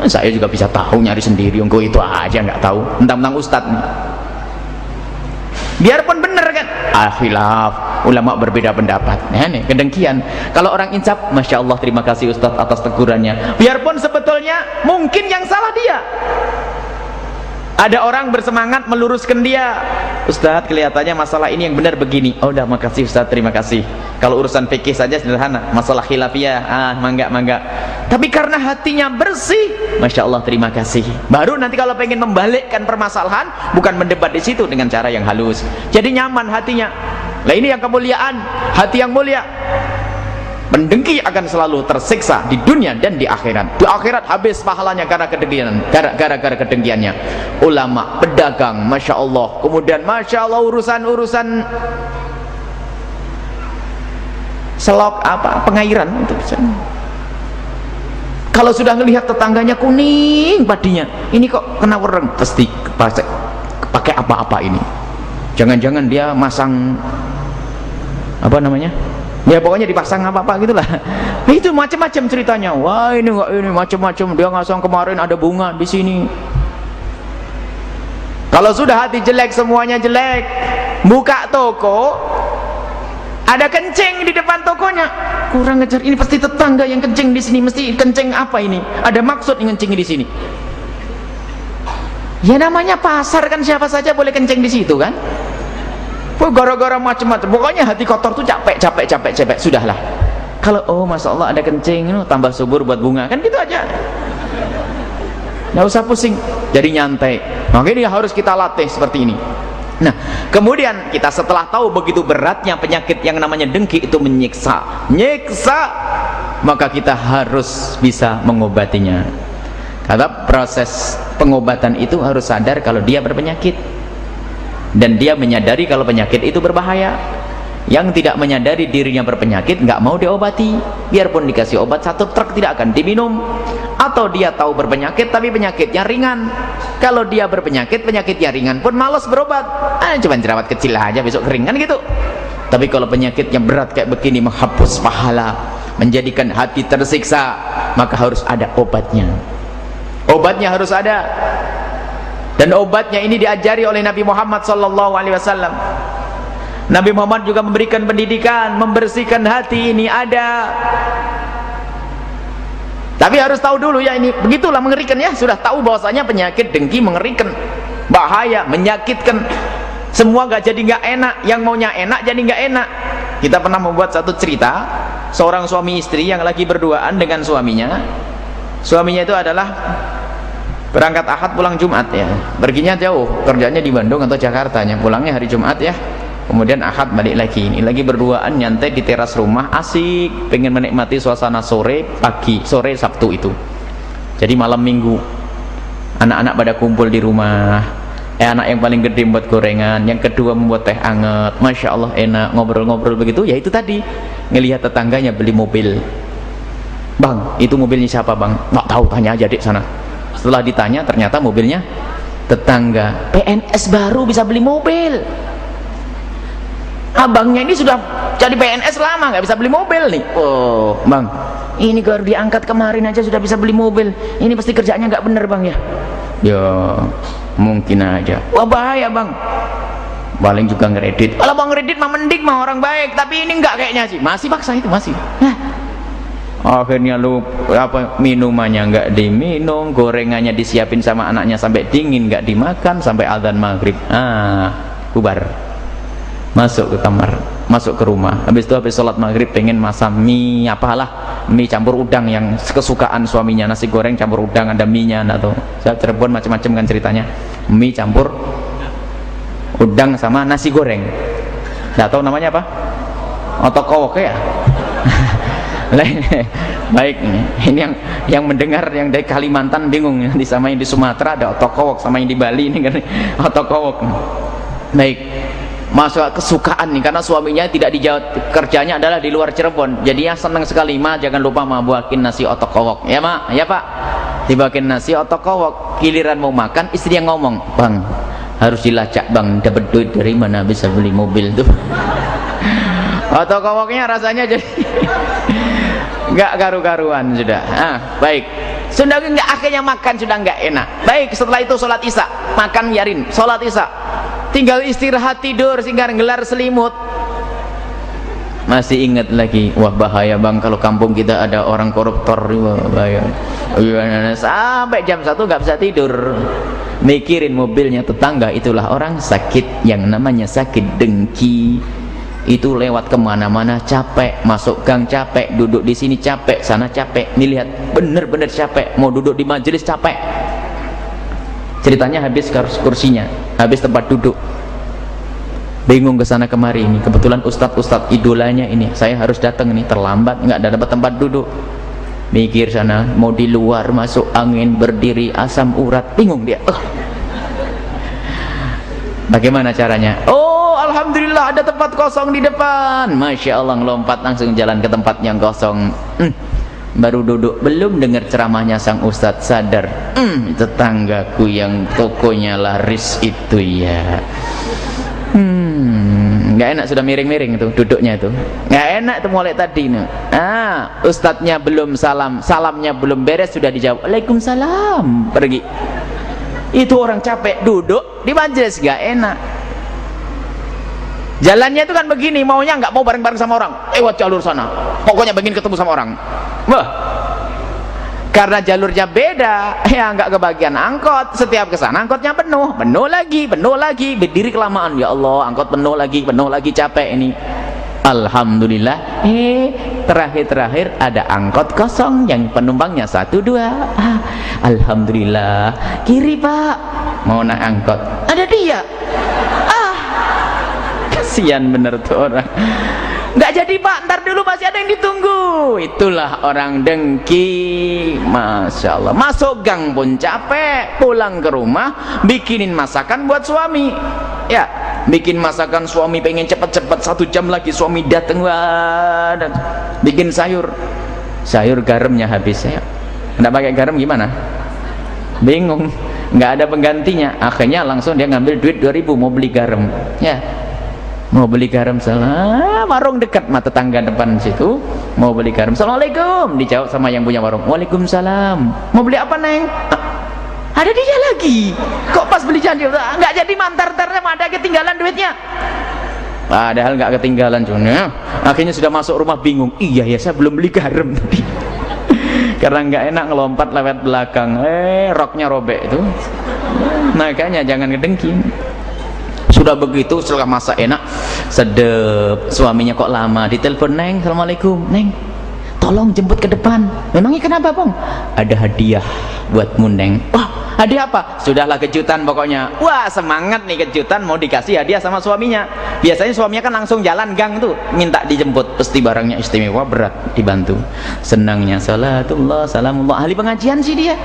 Saya juga bisa tahu nyari sendiri. Engkau itu aja nggak tahu. Tentang-tentang ustad nih biarpun benar kan? Ah ulama berbeda pendapat. Nah, nih kedengkian. Kalau orang insaf Masya Allah terima kasih Ustadz atas tegurannya. Biarpun sebetulnya mungkin yang salah dia ada orang bersemangat meluruskan dia. Ustadz kelihatannya masalah ini yang benar begini. Oh udah makasih Ustadz terima kasih. Kalau urusan fikih saja sederhana. Masalah khilafiyah ah mangga mangga. Tapi karena hatinya bersih Masya Allah terima kasih. Baru nanti kalau pengen membalikkan permasalahan bukan mendebat di situ dengan cara yang halus. Jadi nyaman hatinya. Nah ini yang kemuliaan. Hati yang mulia pendengki akan selalu tersiksa di dunia dan di akhirat. Di akhirat habis pahalanya karena kedengkian gara-gara kedengkiannya. Ulama, pedagang, Masya Allah. Kemudian Masya Allah urusan-urusan selok apa pengairan itu kalau sudah melihat tetangganya kuning padinya ini kok kena wereng. Pasti pakai apa-apa ini. Jangan-jangan dia masang apa namanya ya pokoknya dipasang apa-apa gitulah. Itu macam-macam ceritanya. Wah ini enggak ini macam-macam. Dia ngasang kemarin ada bunga di sini. Kalau sudah hati jelek semuanya jelek. Buka toko ada kencing di depan tokonya. Kurang ngejar. Ini pasti tetangga yang kencing di sini. Mesti kencing apa ini? Ada maksud kencing di sini? Ya namanya pasar kan siapa saja boleh kencing di situ kan gara-gara macam-macam pokoknya hati kotor tuh capek capek capek capek. Sudahlah. Kalau oh masya Allah ada kencing ini tambah subur buat bunga. Kan gitu aja. Nggak usah pusing. Jadi nyantai. Makanya harus kita latih seperti ini. Nah kemudian kita setelah tahu begitu beratnya penyakit yang namanya dengki itu menyiksa. Nyiksa maka kita harus bisa mengobatinya. Kata proses pengobatan itu harus sadar kalau dia berpenyakit dan dia menyadari kalau penyakit itu berbahaya. Yang tidak menyadari dirinya berpenyakit nggak mau diobati. Biarpun dikasih obat satu truk tidak akan diminum. Atau dia tahu berpenyakit tapi penyakitnya ringan. Kalau dia berpenyakit penyakitnya ringan pun malas berobat. Ah, cuma jerawat kecil aja besok kering kan gitu. Tapi kalau penyakitnya berat kayak begini menghapus pahala menjadikan hati tersiksa maka harus ada obatnya. Obatnya harus ada dan obatnya ini diajari oleh Nabi Muhammad sallallahu alaihi wasallam. Nabi Muhammad juga memberikan pendidikan membersihkan hati ini ada. Tapi harus tahu dulu ya ini begitulah mengerikan ya. Sudah tahu bahwasanya penyakit dengki mengerikan bahaya menyakitkan. Semua gak jadi gak enak yang maunya enak jadi gak enak. Kita pernah membuat satu cerita seorang suami istri yang lagi berduaan dengan suaminya. Suaminya itu adalah berangkat ahad pulang jumat ya. Perginya jauh. Kerjanya di Bandung atau Jakarta nya pulangnya hari jumat ya. Kemudian ahad balik lagi. Ini lagi berduaan nyantai di teras rumah. Asik. Pengen menikmati suasana sore pagi sore Sabtu itu. Jadi malam minggu. Anak-anak pada kumpul di rumah. Eh anak yang paling gede buat gorengan. Yang kedua membuat teh anget. Masya Allah enak. Ngobrol-ngobrol begitu. Ya itu tadi. Ngelihat tetangganya beli mobil. Bang itu mobilnya siapa bang? Nggak tahu tanya aja dek sana setelah ditanya ternyata mobilnya tetangga. PNS baru bisa beli mobil. Abangnya ini sudah jadi PNS lama nggak bisa beli mobil nih. Oh bang. Ini baru diangkat kemarin aja sudah bisa beli mobil. Ini pasti kerjanya nggak bener bang ya? Ya mungkin aja. Wah bahaya bang. Paling juga ngeredit. Kalau mau ngeredit mah mending mah orang baik. Tapi ini enggak kayaknya sih. Masih paksa itu masih. Nah akhirnya lu apa minumannya nggak diminum gorengannya disiapin sama anaknya sampai dingin nggak dimakan sampai azan maghrib. Ah bubar. Masuk ke kamar masuk ke rumah. Habis itu habis sholat maghrib pengen masak mie apalah. Mie campur udang yang kesukaan suaminya. Nasi goreng campur udang ada mie nya atau saya Cirebon macam-macam kan ceritanya. Mie campur udang sama nasi goreng. Nggak tahu namanya apa? Otokowok ya baik ini yang yang mendengar yang dari Kalimantan bingung di sama yang di Sumatera ada otokowok sama yang di Bali ini kan otokowok. Baik masuk kesukaan nih karena suaminya tidak dijawab kerjanya adalah di luar Cirebon. Jadi ya senang sekali ma jangan lupa ma buatin nasi otokowok. Ya mak ya pak? Dibawakin nasi otokowok giliran mau makan istri yang ngomong bang harus dilacak bang. Dapat duit dari mana bisa beli mobil? Tuh otokowoknya rasanya jadi nggak karu-karuan sudah. Ah baik. Sudah nggak akhirnya makan sudah nggak enak. Baik setelah itu sholat isya. Makan biarin sholat isya. Tinggal istirahat tidur sehingga gelar selimut. Masih ingat lagi wah bahaya bang kalau kampung kita ada orang koruptor. Wah bahaya. Sampai jam satu nggak bisa tidur. Mikirin mobilnya tetangga itulah orang sakit yang namanya sakit dengki itu lewat ke mana-mana capek. Masuk gang capek. Duduk di sini capek. Sana capek. Melihat bener-bener capek. Mau duduk di majelis capek. Ceritanya habis kursinya. Habis tempat duduk. Bingung ke sana kemari ini. Kebetulan ustadz-ustadz idolanya ini. Saya harus datang ini. Terlambat. Nggak ada dapat tempat duduk. Mikir sana. Mau di luar masuk angin berdiri asam urat. Bingung dia. Uh. bagaimana caranya? Oh Alhamdulillah ada tempat kosong di depan. Masya Allah ngelompat langsung jalan ke tempat yang kosong. Hmm. baru duduk belum dengar ceramahnya sang ustadz. Sadar hmm, tetanggaku yang tokonya laris itu ya. Hmm, nggak enak sudah miring-miring itu duduknya itu. Nggak enak itu mulai tadi nih. ah ustadznya belum salam salamnya belum beres sudah dijawab Waalaikumsalam. Pergi. Itu orang capek duduk di majelis nggak enak jalannya itu kan begini maunya nggak mau bareng-bareng sama orang. Lewat jalur sana. Pokoknya pengen ketemu sama orang. Wah. Karena jalurnya beda ya nggak kebagian angkot. Setiap ke sana angkotnya penuh. Penuh lagi penuh lagi. Berdiri kelamaan. Ya Allah angkot penuh lagi penuh lagi capek ini. Alhamdulillah. Eh terakhir-terakhir ada angkot kosong yang penumpangnya satu dua. Ah, Alhamdulillah. Kiri pak. Mau naik angkot. Ada dia kasihan bener tuh orang. Nggak jadi pak. Ntar dulu masih ada yang ditunggu. Itulah orang dengki. Masya Allah. Masuk gang pun capek. Pulang ke rumah bikinin masakan buat suami. Ya bikin masakan suami pengen cepet-cepet. Satu jam lagi suami dateng. Wah, dan bikin sayur. Sayur garamnya habis ya. Nggak pakai garam gimana? Bingung. Nggak ada penggantinya. Akhirnya langsung dia ngambil duit 2000 mau beli garam. Ya mau beli garam salah warung dekat mata tangga depan situ. Mau beli garam assalamualaikum dijawab sama yang punya warung. Waalaikumsalam. Mau beli apa neng? Ada dia lagi. Kok pas beli janji nggak jadi mantar ternya ada ketinggalan duitnya? Padahal nggak ketinggalan cuman akhirnya sudah masuk rumah bingung. Iya ya saya belum beli garam tadi. Karena nggak enak ngelompat lewat belakang. Eh roknya robek itu. Makanya jangan ngedengki sudah begitu setelah masa enak sedep suaminya kok lama ditelepon neng assalamualaikum neng tolong jemput ke depan. Memangnya kenapa bang? Ada hadiah buatmu neng. Oh hadiah apa? Sudahlah kejutan pokoknya. Wah semangat nih kejutan. Mau dikasih hadiah sama suaminya. Biasanya suaminya kan langsung jalan gang tuh. Minta dijemput. Pasti barangnya istimewa berat dibantu. Senangnya salatullah salamullah. Ahli pengajian sih dia.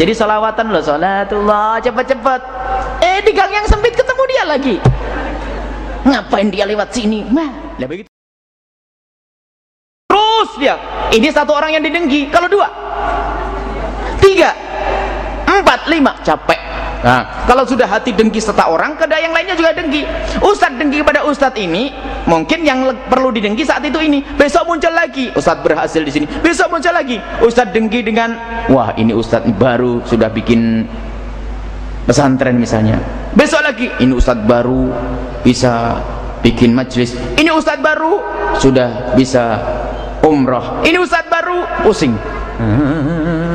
Jadi salawatan loh salatullah cepet-cepet. Eh di gang yang sempit ketemu dia lagi. Ngapain dia lewat sini? Mah. Lah begitu. Terus dia. Ini satu orang yang didengki. Kalau dua? Tiga empat lima capek Nah, kalau sudah hati dengki serta orang, kada yang lainnya juga dengki. Ustadz dengki kepada ustadz ini, mungkin yang perlu didengki saat itu ini. Besok muncul lagi, ustadz berhasil di sini. Besok muncul lagi, ustadz dengki dengan, wah ini ustadz baru sudah bikin pesantren misalnya. Besok lagi, ini ustadz baru bisa bikin majlis. Ini ustadz baru sudah bisa umroh. Ini ustadz baru pusing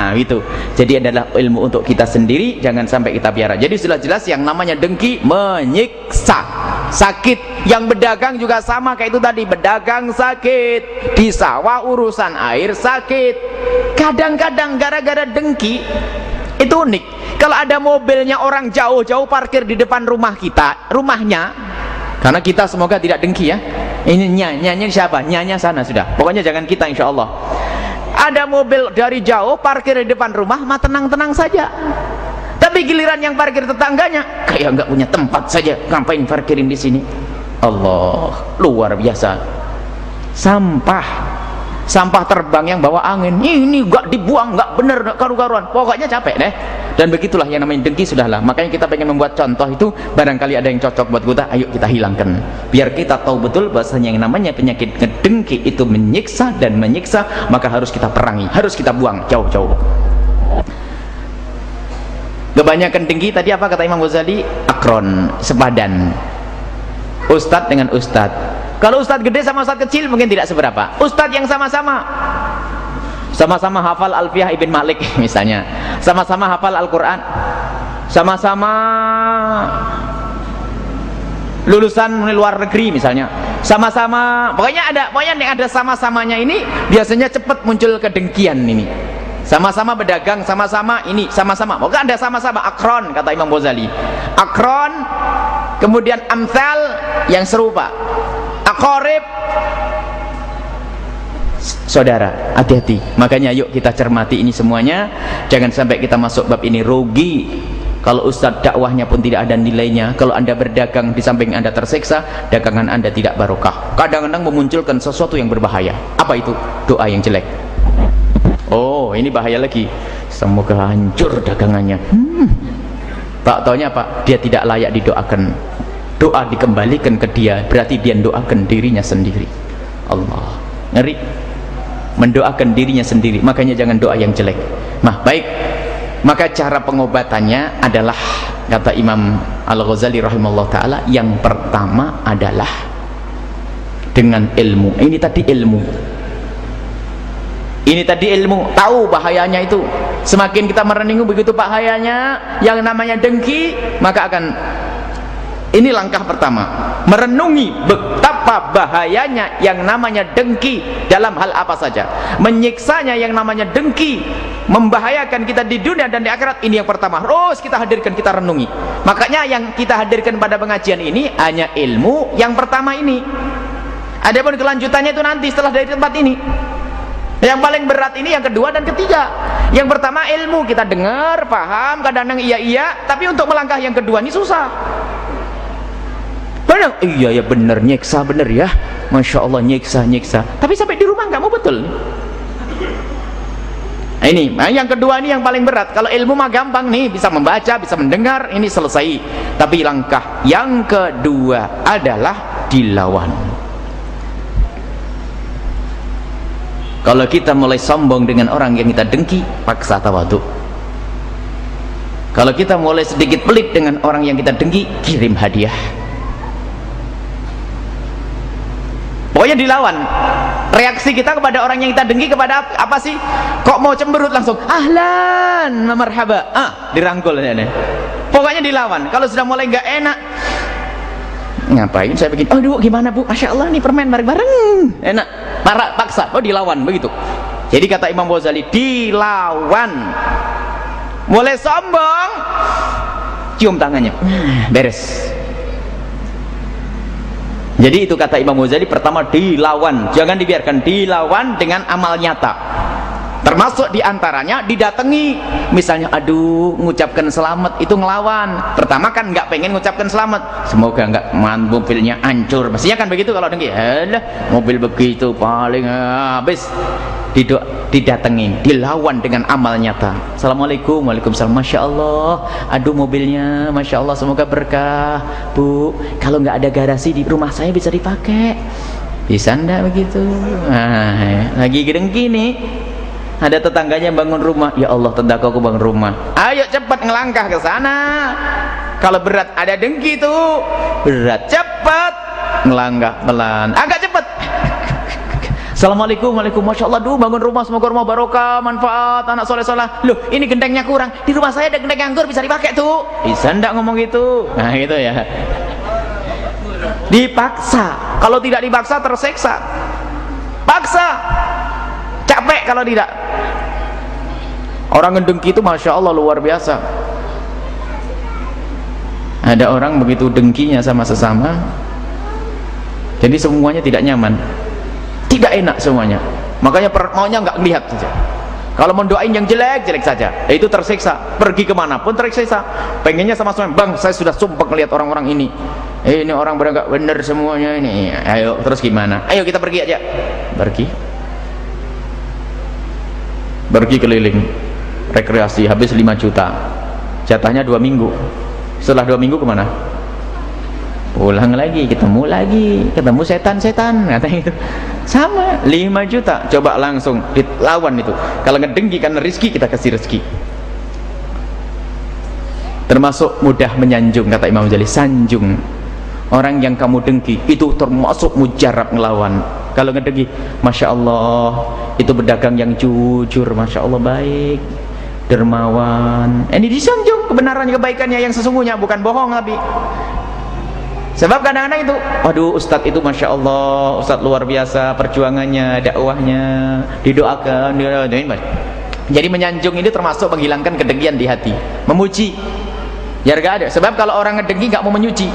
nah itu jadi adalah ilmu untuk kita sendiri jangan sampai kita biara. Jadi jelas-jelas yang namanya dengki menyiksa. Sakit yang berdagang juga sama kayak itu tadi. Berdagang sakit di sawah urusan air sakit. Kadang-kadang gara-gara dengki itu unik. Kalau ada mobilnya orang jauh-jauh parkir di depan rumah kita rumahnya karena kita semoga tidak dengki ya. Ini nyanyi siapa? Nyanyi sana sudah. Pokoknya jangan kita insya Allah ada mobil dari jauh parkir di depan rumah mah tenang-tenang saja. Tapi giliran yang parkir tetangganya kayak nggak punya tempat saja ngapain parkirin di sini? Allah luar biasa. Sampah sampah terbang yang bawa angin. Ini gak dibuang gak bener gak karu-karuan. Pokoknya capek deh. Dan begitulah yang namanya dengki sudahlah makanya kita pengen membuat contoh itu barangkali ada yang cocok buat kita ayo kita hilangkan. Biar kita tahu betul bahasanya yang namanya penyakit ngedengki itu menyiksa dan menyiksa maka harus kita perangi harus kita buang jauh-jauh. Kebanyakan dengki tadi apa kata Imam Ghazali? Akron sepadan. Ustadz dengan ustadz kalau ustadz gede sama ustadz kecil mungkin tidak seberapa. Ustadz yang sama-sama sama-sama hafal Alfiyah Ibn Malik misalnya. Sama-sama hafal Al-Qur'an. Sama-sama lulusan luar negeri misalnya. Sama-sama pokoknya ada pokoknya yang ada sama-samanya ini biasanya cepat muncul kedengkian ini. Sama-sama berdagang, sama-sama ini, sama-sama. Maka ada sama-sama akron kata Imam Ghazali. Akron kemudian amsal yang serupa akorib saudara hati-hati. Makanya yuk kita cermati ini semuanya. Jangan sampai kita masuk bab ini rugi. Kalau ustadz dakwahnya pun tidak ada nilainya kalau anda berdagang di samping anda terseksa dagangan anda tidak barokah. Kadang-kadang memunculkan sesuatu yang berbahaya. Apa itu? Doa yang jelek. Oh ini bahaya lagi. Semoga hancur dagangannya. Hmm. tak taunya apa dia tidak layak didoakan doa dikembalikan ke dia berarti dia doakan dirinya sendiri. Allah. Ngeri. Mendoakan dirinya sendiri. Makanya jangan doa yang jelek. Nah baik. Maka cara pengobatannya adalah kata Imam Al-Ghazali rahimahullah ta'ala yang pertama adalah dengan ilmu. Ini tadi ilmu. Ini tadi ilmu. Tahu bahayanya itu. Semakin kita merenungi begitu bahayanya yang namanya dengki maka akan ini langkah pertama. Merenungi betapa bahayanya yang namanya dengki dalam hal apa saja. Menyiksanya yang namanya dengki membahayakan kita di dunia dan di akhirat ini yang pertama. Terus kita hadirkan kita renungi. Makanya yang kita hadirkan pada pengajian ini hanya ilmu yang pertama ini. Ada pun kelanjutannya itu nanti setelah dari tempat ini. Yang paling berat ini yang kedua dan ketiga. Yang pertama ilmu. Kita dengar paham kadang-kadang iya iya tapi untuk melangkah yang kedua ini susah Benar? Iya ya benar nyeksa benar ya. Masya Allah nyeksa nyeksa. Tapi sampai di rumah nggak mau betul. Nah, ini, nah, yang kedua ini yang paling berat. Kalau ilmu mah gampang nih, bisa membaca, bisa mendengar, ini selesai. Tapi langkah yang kedua adalah dilawan. Kalau kita mulai sombong dengan orang yang kita dengki, paksa tawadu. Kalau kita mulai sedikit pelit dengan orang yang kita dengki, kirim hadiah. Pokoknya dilawan. Reaksi kita kepada orang yang kita dengki kepada apa sih? Kok mau cemberut langsung? Ahlan marhaba. Ah dirangkul ini pokoknya dilawan. Kalau sudah mulai nggak enak ngapain saya bikin aduh gimana bu? Masya Allah nih permen bareng-bareng. Enak. Para paksa. Oh dilawan begitu. Jadi kata Imam Ghazali dilawan. Mulai sombong. Cium tangannya. Beres jadi itu kata Imam Ghazali pertama dilawan, jangan dibiarkan dilawan dengan amal nyata. Termasuk di antaranya didatangi, misalnya aduh ngucapkan selamat. Itu ngelawan. Pertama kan nggak pengen ngucapkan selamat, semoga nggak mobilnya hancur. Mestinya kan begitu kalau dengki, mobil begitu paling habis. Didatengin dilawan dengan amal nyata. Assalamualaikum Waalaikumsalam. Masya Allah. Aduh mobilnya Masya Allah semoga berkah Bu. Kalau nggak ada garasi di rumah saya bisa dipakai. Bisa ndak begitu? Nah, lagi gedeng gini ada tetangganya bangun rumah ya Allah tetangga aku bangun rumah ayo cepat ngelangkah ke sana kalau berat ada dengki tuh berat cepat ngelangkah pelan agak cepat Assalamualaikum, Waalaikumsalam. Masya Allah, duh bangun rumah semoga rumah barokah, manfaat, anak soleh soleh. Loh, ini gendengnya kurang. Di rumah saya ada gendeng anggur bisa dipakai tuh. Bisa ndak ngomong gitu? Nah gitu ya. dipaksa kalau tidak dipaksa terseksa paksa kalau tidak. Orang ngedengki itu Masya Allah luar biasa. Ada orang begitu dengkinya sama sesama jadi semuanya tidak nyaman. Tidak enak semuanya. Makanya maunya nggak lihat saja. Kalau mendoain yang jelek jelek saja itu tersiksa. Pergi ke mana pun tersiksa. Pengennya sama sama bang saya sudah sumpah melihat orang-orang ini. Eh, ini orang benar benar semuanya ini. Ayo terus gimana? Ayo kita pergi aja. Pergi pergi keliling. Rekreasi habis 5 juta. Jatahnya dua minggu. Setelah dua minggu ke mana? Pulang lagi ketemu lagi. Ketemu setan-setan katanya itu sama 5 juta. Coba langsung dilawan itu. Kalau ngedengki karena rizki kita kasih rizki termasuk mudah menyanjung kata Imam Jali sanjung orang yang kamu dengki itu termasuk mujarab ngelawan. Kalau ngedengki Masya Allah itu pedagang yang jujur Masya Allah baik dermawan. Ini disanjung kebenaran kebaikannya yang sesungguhnya bukan bohong tapi sebab kadang-kadang itu waduh ustadz itu Masya Allah ustadz luar biasa perjuangannya dakwahnya didoakan jadi menyanjung ini termasuk menghilangkan kedengkian di hati. Memuji. Biar gak ada. Sebab kalau orang ngedengki gak mau menyuci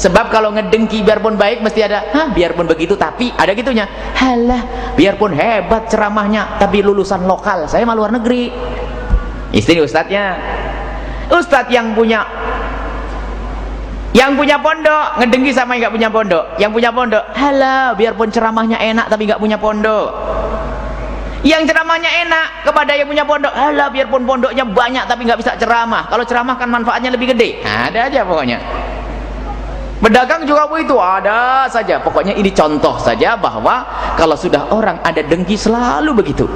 sebab kalau ngedengki biarpun baik mesti ada hah biarpun begitu. Tapi ada gitunya. Halah biarpun hebat ceramahnya tapi lulusan lokal. Saya mah luar negeri. Istri ustadznya ustadz yang punya yang punya pondok. Ngedengki sama yang gak punya pondok. Yang punya pondok halah biarpun ceramahnya enak tapi gak punya pondok. Yang ceramahnya enak kepada yang punya pondok halah biarpun pondoknya banyak tapi gak bisa ceramah. Kalau ceramah kan manfaatnya lebih gede. Ada aja pokoknya pedagang juga begitu ada saja. Pokoknya ini contoh saja bahwa kalau sudah orang ada dengki selalu begitu.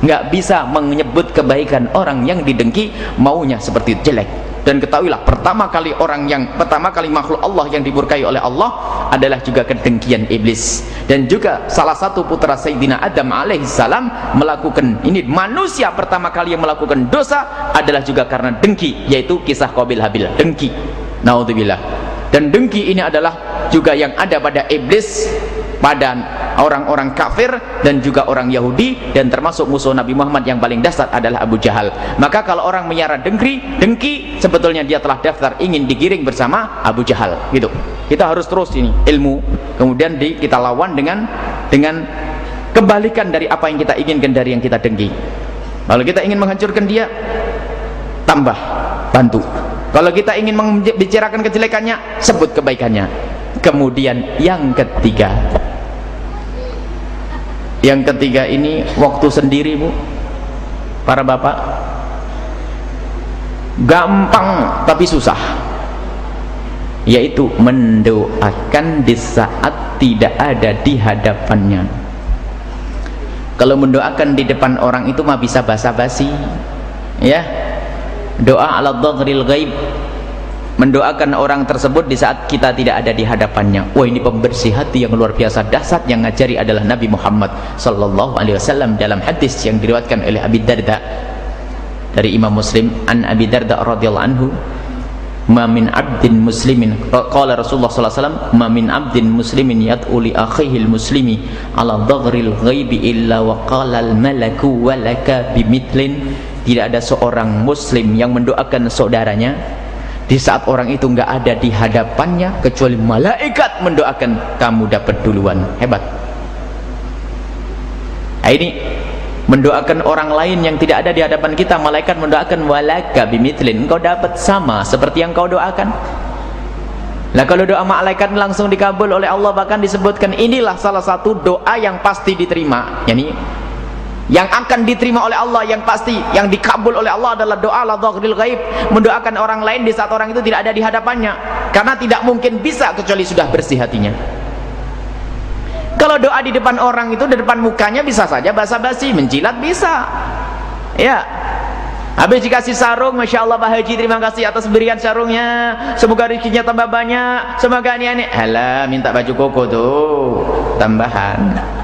Nggak bisa menyebut kebaikan orang yang didengki maunya seperti jelek. Dan ketahuilah pertama kali orang yang pertama kali makhluk Allah yang diburkai oleh Allah adalah juga kedengkian iblis. Dan juga salah satu putra Sayyidina Adam alaihissalam melakukan ini manusia pertama kali yang melakukan dosa adalah juga karena dengki yaitu kisah Qabil Habil. Dengki. Naudzubillah dan dengki ini adalah juga yang ada pada iblis pada orang-orang kafir dan juga orang Yahudi dan termasuk musuh Nabi Muhammad yang paling dasar adalah Abu Jahal. Maka kalau orang menyara dengki dengki sebetulnya dia telah daftar ingin digiring bersama Abu Jahal gitu. Kita harus terus ini ilmu kemudian di, kita lawan dengan dengan kebalikan dari apa yang kita inginkan dari yang kita dengki. Kalau kita ingin menghancurkan dia tambah bantu kalau kita ingin membicarakan kejelekannya sebut kebaikannya. Kemudian yang ketiga. Yang ketiga ini waktu sendiri bu. Para bapak. Gampang tapi susah. Yaitu mendoakan di saat tidak ada di hadapannya. Kalau mendoakan di depan orang itu mah bisa basa-basi ya doa ala daghril ghaib. Mendoakan orang tersebut di saat kita tidak ada di hadapannya. Wah ini pembersih hati yang luar biasa. Dasar yang ngajari adalah Nabi Muhammad sallallahu alaihi wasallam dalam hadis yang diriwayatkan oleh Abi Darda dari Imam Muslim. An Abi Darda radhiyallahu anhu ma min abdin muslimin qala Rasulullah sallallahu alaihi wasallam ma min abdin muslimin yad'u li akhihi muslimi ala daghril ghaibi illa wa qala al malaku walaka bimithlin tidak ada seorang muslim yang mendoakan saudaranya. Di saat orang itu nggak ada di hadapannya kecuali malaikat mendoakan kamu dapat duluan. Hebat. Nah, ini mendoakan orang lain yang tidak ada di hadapan kita malaikat mendoakan walaka bimitlin. Engkau dapat sama seperti yang kau doakan. Nah kalau doa malaikat langsung dikabul oleh Allah bahkan disebutkan inilah salah satu doa yang pasti diterima. Yani yang akan diterima oleh Allah yang pasti yang dikabul oleh Allah adalah doa la dhaghril ghaib. Mendoakan orang lain di saat orang itu tidak ada di hadapannya. Karena tidak mungkin bisa kecuali sudah bersih hatinya. Kalau doa di depan orang itu di depan mukanya bisa saja basa-basi menjilat bisa. Ya. Habis dikasih sarung Masya Allah Pak Haji terima kasih atas berian sarungnya. Semoga rezekinya tambah banyak. Semoga ini ini alah minta baju koko tuh tambahan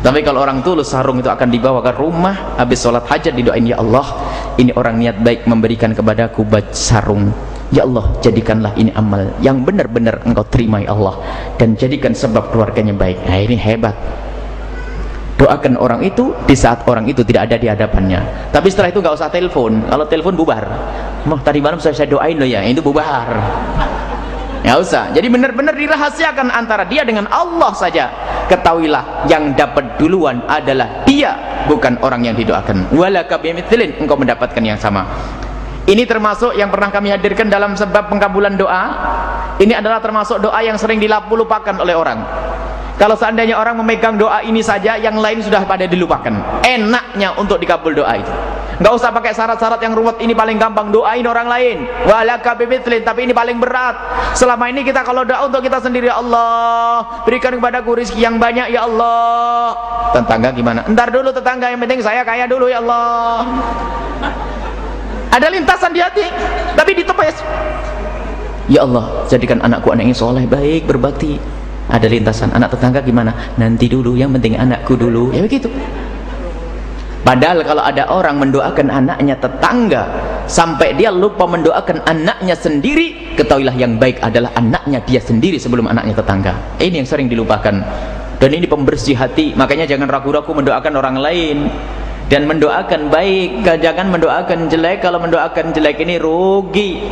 tapi kalau orang tulus sarung itu akan dibawa ke rumah. Habis sholat hajat didoain ya Allah ini orang niat baik memberikan kepadaku baju sarung. Ya Allah jadikanlah ini amal yang benar-benar engkau terima ya Allah dan jadikan sebab keluarganya baik. Nah ini hebat. Doakan orang itu di saat orang itu tidak ada di hadapannya. Tapi setelah itu nggak usah telepon. Kalau telepon bubar. Mah tadi malam saya, saya doain loh ya itu bubar nggak usah jadi benar-benar dirahasiakan antara dia dengan Allah saja ketahuilah yang dapat duluan adalah dia bukan orang yang didoakan walaka bimithlin engkau mendapatkan yang sama ini termasuk yang pernah kami hadirkan dalam sebab pengkabulan doa. Ini adalah termasuk doa yang sering dilupakan oleh orang. Kalau seandainya orang memegang doa ini saja, yang lain sudah pada dilupakan. Enaknya untuk dikabul doa itu. Enggak usah pakai syarat-syarat yang ruwet. Ini paling gampang doain orang lain. Walaka bimithlin, tapi ini paling berat. Selama ini kita kalau doa untuk kita sendiri, ya Allah, berikan kepada ku rezeki yang banyak ya Allah. Tetangga gimana? Entar dulu tetangga, yang penting saya kaya dulu ya Allah ada lintasan di hati tapi ditepes ya Allah jadikan anakku anak yang soleh baik berbakti ada lintasan. Anak tetangga gimana? Nanti dulu yang penting anakku dulu. Ya begitu. Padahal kalau ada orang mendoakan anaknya tetangga sampai dia lupa mendoakan anaknya sendiri ketahuilah yang baik adalah anaknya dia sendiri sebelum anaknya tetangga. Ini yang sering dilupakan. Dan ini pembersih hati makanya jangan ragu-ragu mendoakan orang lain. Dan mendoakan baik jangan mendoakan jelek. Kalau mendoakan jelek ini rugi.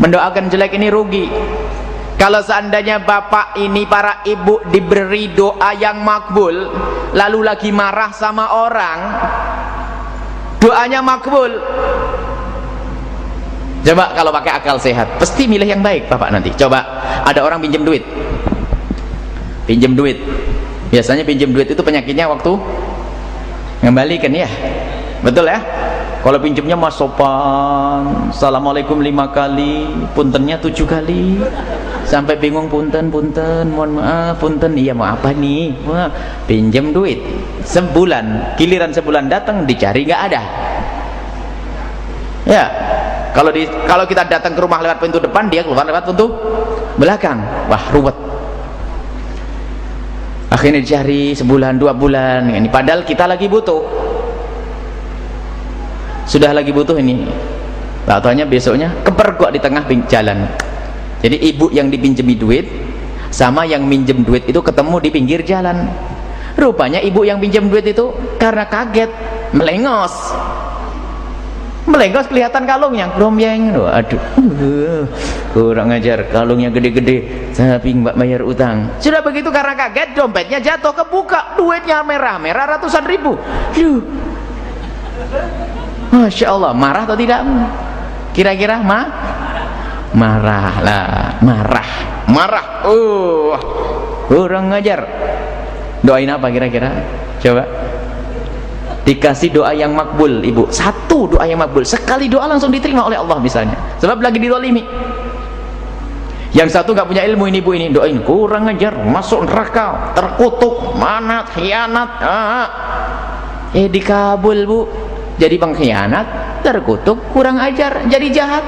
Mendoakan jelek ini rugi kalau seandainya bapak ini para ibu diberi doa yang makbul lalu lagi marah sama orang doanya makbul. Coba kalau pakai akal sehat pasti milih yang baik bapak nanti. Coba ada orang pinjam duit. Pinjam duit. Biasanya pinjam duit itu penyakitnya waktu ngembalikan ya. Betul ya? Kalau pinjamnya mas sopan assalamualaikum lima kali puntennya tujuh kali sampai bingung punten punten mohon maaf punten. Iya mau apa nih? Wah, pinjam duit. Sebulan giliran sebulan datang dicari nggak ada. Ya kalau di kalau kita datang ke rumah lewat pintu depan dia keluar lewat pintu belakang. Wah ruwet. Akhirnya dicari sebulan dua bulan ini. Padahal kita lagi butuh. Sudah lagi butuh ini. Tanya besoknya kepergok di tengah jalan jadi ibu yang dipinjemi duit sama yang minjem duit itu ketemu di pinggir jalan. Rupanya ibu yang pinjam duit itu karena kaget melengos. Melengos kelihatan kalungnya yang aduh uh, kurang ajar kalungnya gede-gede. Tapi mbak bayar utang. Sudah begitu karena kaget dompetnya jatuh kebuka duitnya merah-merah ratusan ribu. Yuh. Masya Allah marah atau tidak? Kira-kira ma marah lah marah. Marah. Uh kurang ajar. Doain apa kira-kira? Coba. Dikasih doa yang makbul ibu. Satu doa yang makbul. Sekali doa langsung diterima oleh Allah misalnya. Sebab lagi didolimi. Yang satu nggak punya ilmu ini ibu ini. Doain kurang ajar. Masuk neraka terkutuk manat khianat ah. eh dikabul bu. Jadi pengkhianat terkutuk kurang ajar. Jadi jahat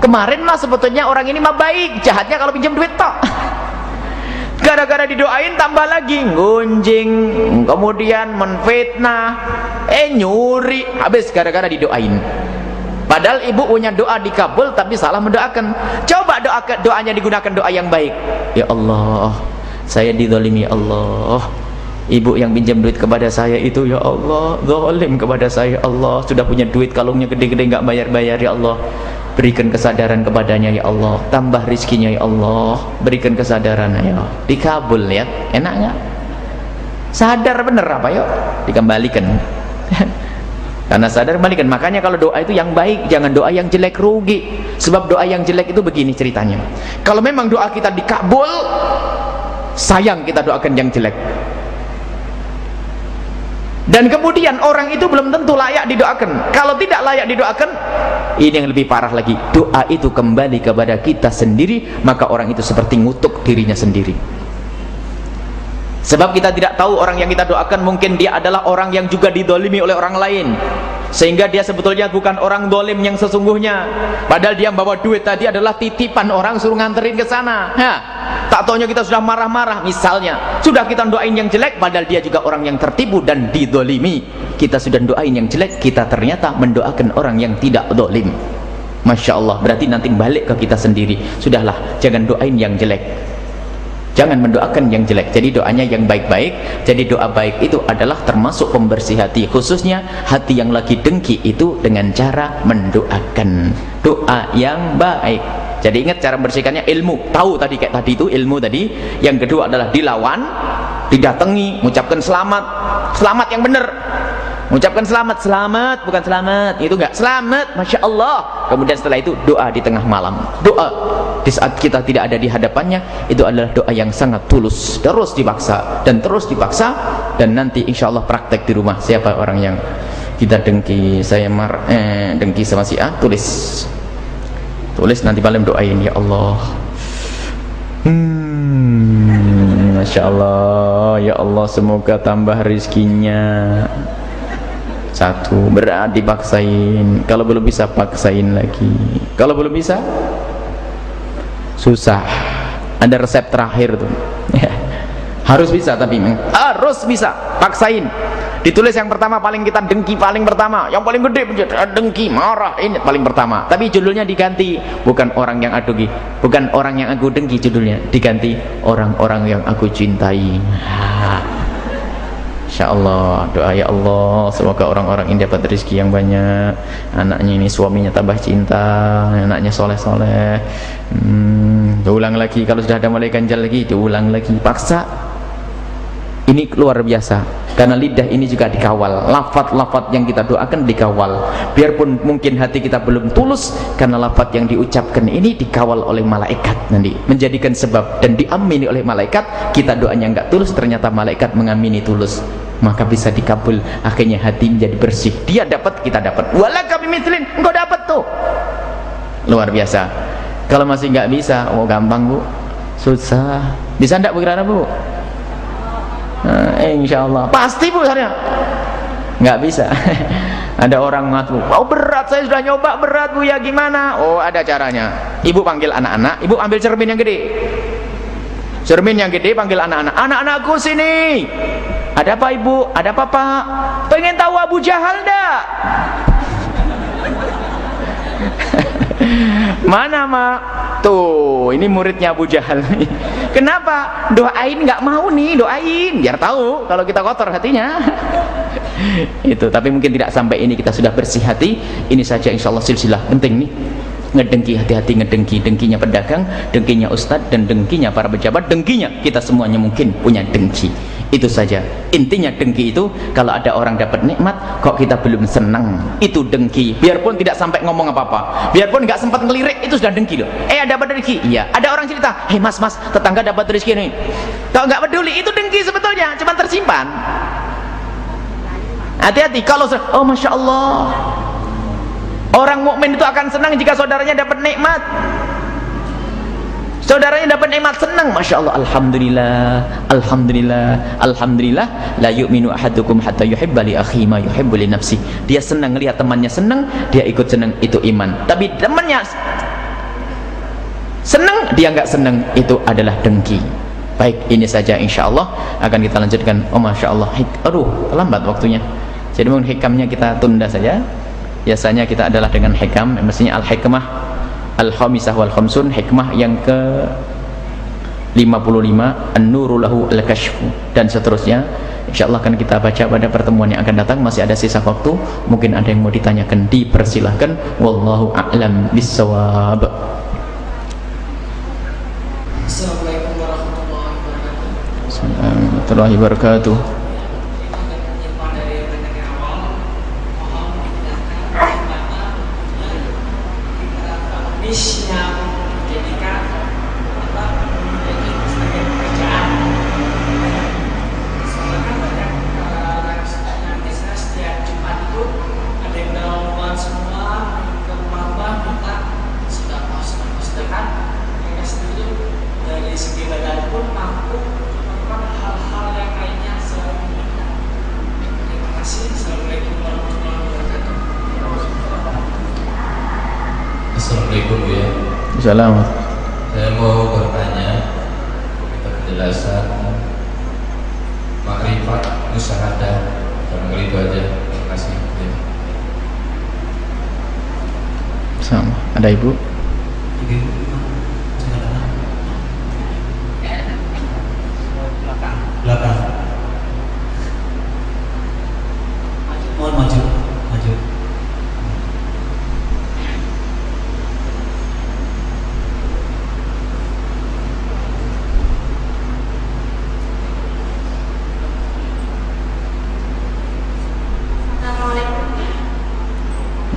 kemarin mah sebetulnya orang ini mah baik jahatnya kalau pinjam duit toh gara-gara didoain tambah lagi gunjing kemudian menfitnah eh nyuri habis gara-gara didoain. Padahal ibu punya doa dikabul tapi salah mendoakan. Coba doa doanya digunakan doa yang baik. Ya Allah saya didolimi Allah. Ibu yang pinjam duit kepada saya itu ya Allah zalim kepada saya. Allah sudah punya duit kalungnya gede-gede nggak bayar-bayar ya Allah berikan kesadaran kepadanya ya Allah. Tambah rizkinya ya Allah. Berikan kesadaran ya. Dikabul ya. Enak nggak? Sadar bener apa yuk dikembalikan. Karena sadar kembalikan. Makanya kalau doa itu yang baik jangan doa yang jelek rugi. Sebab doa yang jelek itu begini ceritanya. Kalau memang doa kita dikabul sayang kita doakan yang jelek dan kemudian orang itu belum tentu layak didoakan. Kalau tidak layak didoakan ini yang lebih parah lagi. Doa itu kembali kepada kita sendiri maka orang itu seperti ngutuk dirinya sendiri. Sebab kita tidak tahu orang yang kita doakan mungkin dia adalah orang yang juga didolimi oleh orang lain. Sehingga dia sebetulnya bukan orang dolim yang sesungguhnya. Padahal dia membawa duit tadi adalah titipan orang suruh nganterin ke sana tak taunya kita sudah marah-marah misalnya. Sudah kita doain yang jelek padahal dia juga orang yang tertipu dan didolimi. Kita sudah doain yang jelek kita ternyata mendoakan orang yang tidak dolim. Masya Allah berarti nanti balik ke kita sendiri. Sudahlah jangan doain yang jelek jangan mendoakan yang jelek. Jadi doanya yang baik-baik. Jadi doa baik itu adalah termasuk pembersih hati. Khususnya hati yang lagi dengki itu dengan cara mendoakan. Doa yang baik. Jadi ingat cara bersihkannya ilmu. Tahu tadi kayak tadi itu ilmu tadi. Yang kedua adalah dilawan didatangi mengucapkan selamat. Selamat yang benar mengucapkan selamat selamat bukan selamat. Itu enggak. Selamat Masya Allah. Kemudian setelah itu doa di tengah malam. Doa di saat kita tidak ada di hadapannya itu adalah doa yang sangat tulus. Terus dipaksa dan terus dipaksa. Dan nanti insya Allah praktek di rumah. Siapa orang yang kita dengki? Saya mar eh, dengki sama si A? Tulis. Tulis nanti malam doain ya Allah. Hmm, Masya Allah. Ya Allah semoga tambah rizkinya satu berat dipaksain kalau belum bisa paksain lagi. Kalau belum bisa susah. Ada resep terakhir tuh. Ya. harus bisa tapi harus bisa. Paksain. Ditulis yang pertama paling kita dengki paling pertama. Yang paling gede dengki marah ini paling pertama. Tapi judulnya diganti. Bukan orang yang adugi bukan orang yang aku dengki judulnya. Diganti orang-orang yang aku cintai Insya Allah doa ya Allah semoga orang-orang ini dapat rezeki yang banyak. Anaknya ini suaminya tambah cinta anaknya soleh-soleh. Hmm, diulang lagi kalau sudah ada mulai ganjal lagi diulang lagi. Paksa ini luar biasa. Karena lidah ini juga dikawal. Lafat-lafat yang kita doakan dikawal. Biarpun mungkin hati kita belum tulus karena lafat yang diucapkan ini dikawal oleh malaikat nanti. Menjadikan sebab dan diamini oleh malaikat kita doanya enggak tulus ternyata malaikat mengamini tulus. Maka bisa dikabul. Akhirnya hati menjadi bersih. Dia dapat kita dapat. Wala kami mislin engkau dapat tuh. Luar biasa. Kalau masih nggak bisa oh gampang bu. Susah. Bisa enggak bu bu nah, insya Allah pasti bu saya nggak bisa ada orang ngaku oh berat saya sudah nyoba berat bu ya gimana oh ada caranya ibu panggil anak-anak ibu ambil cermin yang gede cermin yang gede panggil anak-anak anak-anakku sini ada apa ibu? Ada apa pak? Pengen tahu Abu Jahal dah? Mana mak? Tuh, ini muridnya Abu Jahal. Kenapa? Doain nggak mau nih, doain biar tahu kalau kita kotor hatinya. Itu, tapi mungkin tidak sampai ini kita sudah bersih hati. Ini saja insya Allah silsilah penting nih ngedengki hati-hati ngedengki dengkinya pedagang dengkinya ustadz dan dengkinya para pejabat dengkinya kita semuanya mungkin punya dengki itu saja. Intinya dengki itu kalau ada orang dapat nikmat kok kita belum senang itu dengki. Biarpun tidak sampai ngomong apa-apa. Biarpun nggak sempat ngelirik itu sudah dengki loh. Eh ada dapat rezeki? Iya. Ada orang cerita hei mas mas tetangga dapat rezeki nih. Kalau nggak peduli itu dengki sebetulnya. Cuma tersimpan. Hati-hati. Kalau oh masya Allah. Orang mukmin itu akan senang jika saudaranya dapat nikmat saudaranya dapat nikmat senang Masya Allah. Alhamdulillah Alhamdulillah Alhamdulillah. La yu'minu ahadukum hatta yuhibba li akhi ma yuhibbu li nafsi. Dia senang lihat temannya senang dia ikut senang itu iman. Tapi temannya senang dia enggak senang itu adalah dengki. Baik ini saja insya Allah akan kita lanjutkan. Oh Masya Allah. Aduh lambat waktunya. Jadi mungkin hikamnya kita tunda saja. Biasanya kita adalah dengan hikam mestinya al-hikmah al-khamisah wal khamsun hikmah yang ke 55 an-nuru lahu al-kashfu. Dan seterusnya insyaallah akan kita baca pada pertemuan yang akan datang. Masih ada sisa waktu mungkin ada yang mau ditanyakan dipersilahkan. Wallahu a'lam bissawab. Assalamualaikum warahmatullahi wabarakatuh.
Assalamualaikum Krishna Saya mau bertanya Kita kejelasan Makrifat Musyahadah Barangkali itu aja Terima kasih ya.
Sama. Ada ibu?
belakang mohon maju maju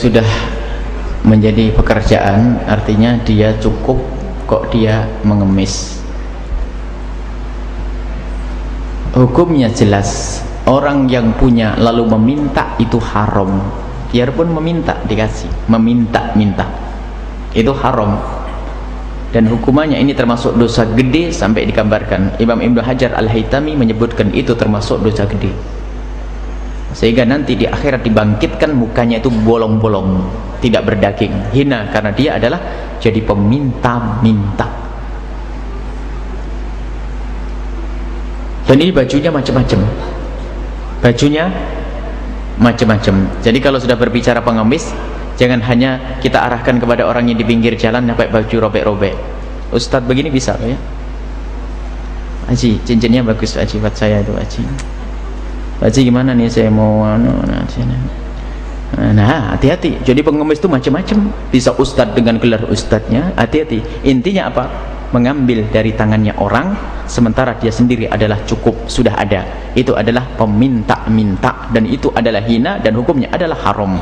sudah menjadi pekerjaan artinya dia cukup kok dia mengemis. Hukumnya jelas, orang yang punya lalu meminta itu haram. Biarpun meminta dikasih, meminta-minta. Itu haram dan hukumannya ini termasuk dosa gede sampai digambarkan Imam Ibn Hajar Al-Haytami menyebutkan itu termasuk dosa gede sehingga nanti di akhirat dibangkitkan mukanya itu bolong-bolong tidak berdaging. Hina karena dia adalah jadi peminta-minta. Dan ini bajunya macam-macam. Bajunya macam-macam. Jadi kalau sudah berbicara pengemis jangan hanya kita arahkan kepada orang yang di pinggir jalan pakai baju robek-robek. Ustadz begini bisa ya? Aji cincinnya bagus Aji. Buat saya itu Aji Aji gimana nih saya mau anu nah Nah, hati-hati. Jadi pengemis itu macam-macam. Bisa ustadz dengan gelar ustadznya, hati-hati. Intinya apa? Mengambil dari tangannya orang, sementara dia sendiri adalah cukup, sudah ada. Itu adalah peminta-minta dan itu adalah hina dan hukumnya adalah haram.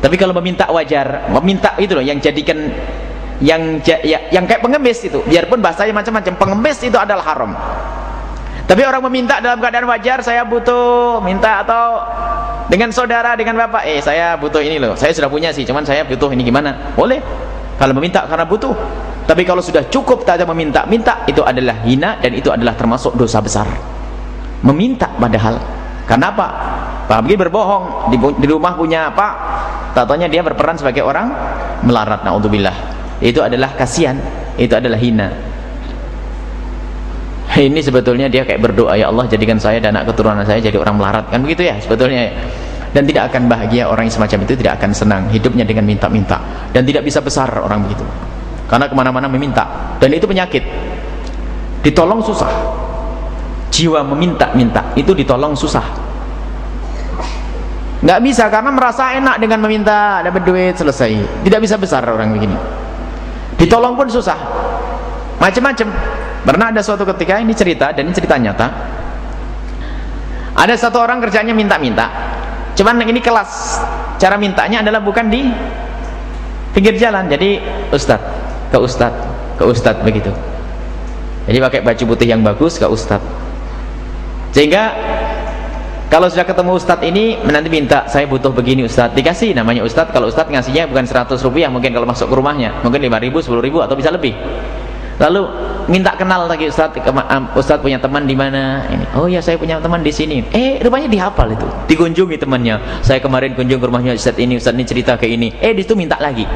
Tapi kalau meminta wajar, meminta itu loh yang jadikan yang ya, yang kayak pengemis itu, biarpun bahasanya macam-macam, pengemis itu adalah haram. Tapi orang meminta dalam keadaan wajar, saya butuh minta atau dengan saudara, dengan bapak, eh saya butuh ini loh, saya sudah punya sih, cuman saya butuh ini gimana? Boleh. Kalau meminta karena butuh. Tapi kalau sudah cukup tak ada meminta, minta itu adalah hina dan itu adalah termasuk dosa besar. Meminta padahal. Karena apa? Pak Abgi berbohong di, di rumah punya apa? Tatanya dia berperan sebagai orang melarat. Naudzubillah. Itu adalah kasihan. Itu adalah hina ini sebetulnya dia kayak berdoa ya Allah jadikan saya dan anak keturunan saya jadi orang melarat. Kan begitu ya sebetulnya dan tidak akan bahagia orang yang semacam itu tidak akan senang hidupnya dengan minta-minta. Dan tidak bisa besar orang begitu. Karena ke mana-mana meminta. Dan itu penyakit. Ditolong susah. Jiwa meminta-minta itu ditolong susah. Nggak bisa karena merasa enak dengan meminta dapat duit selesai. Tidak bisa besar orang begini. Ditolong pun susah. Macam-macam pernah ada suatu ketika ini cerita dan ini cerita nyata. Ada satu orang kerjanya minta-minta. Cuman ini kelas. Cara mintanya adalah bukan di pinggir jalan. Jadi ustadz ke ustadz ke ustadz begitu. Jadi pakai baju putih yang bagus ke ustadz sehingga kalau sudah ketemu ustadz ini nanti minta saya butuh begini ustadz dikasih namanya ustadz kalau ustadz ngasihnya bukan 100 rupiah mungkin kalau masuk ke rumahnya mungkin 5 ribu 10 ribu atau bisa lebih lalu minta kenal lagi Ustadz Ustadz punya teman di mana? Ini oh ya saya punya teman di sini. Eh rupanya dihafal itu dikunjungi temannya. Saya kemarin kunjung ke rumahnya Ustadz ini Ustadz ini cerita ke ini. Eh di situ minta lagi.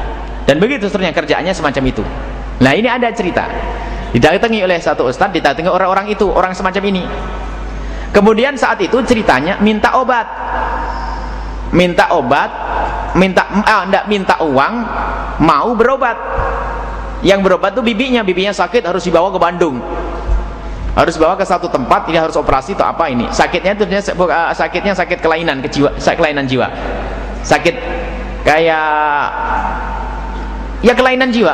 Dan begitu seterusnya kerjaannya semacam itu. Nah ini ada cerita. Didatangi oleh satu Ustadz didatangi orang-orang itu orang semacam ini. Kemudian saat itu ceritanya minta obat. Minta obat minta ah, enggak minta uang mau berobat yang berobat tuh bibinya bibinya sakit harus dibawa ke Bandung. Harus dibawa ke satu tempat ini harus operasi atau apa ini. Sakitnya itu sakitnya sakit kelainan ke jiwa sakit kelainan jiwa. Sakit kayak ya kelainan jiwa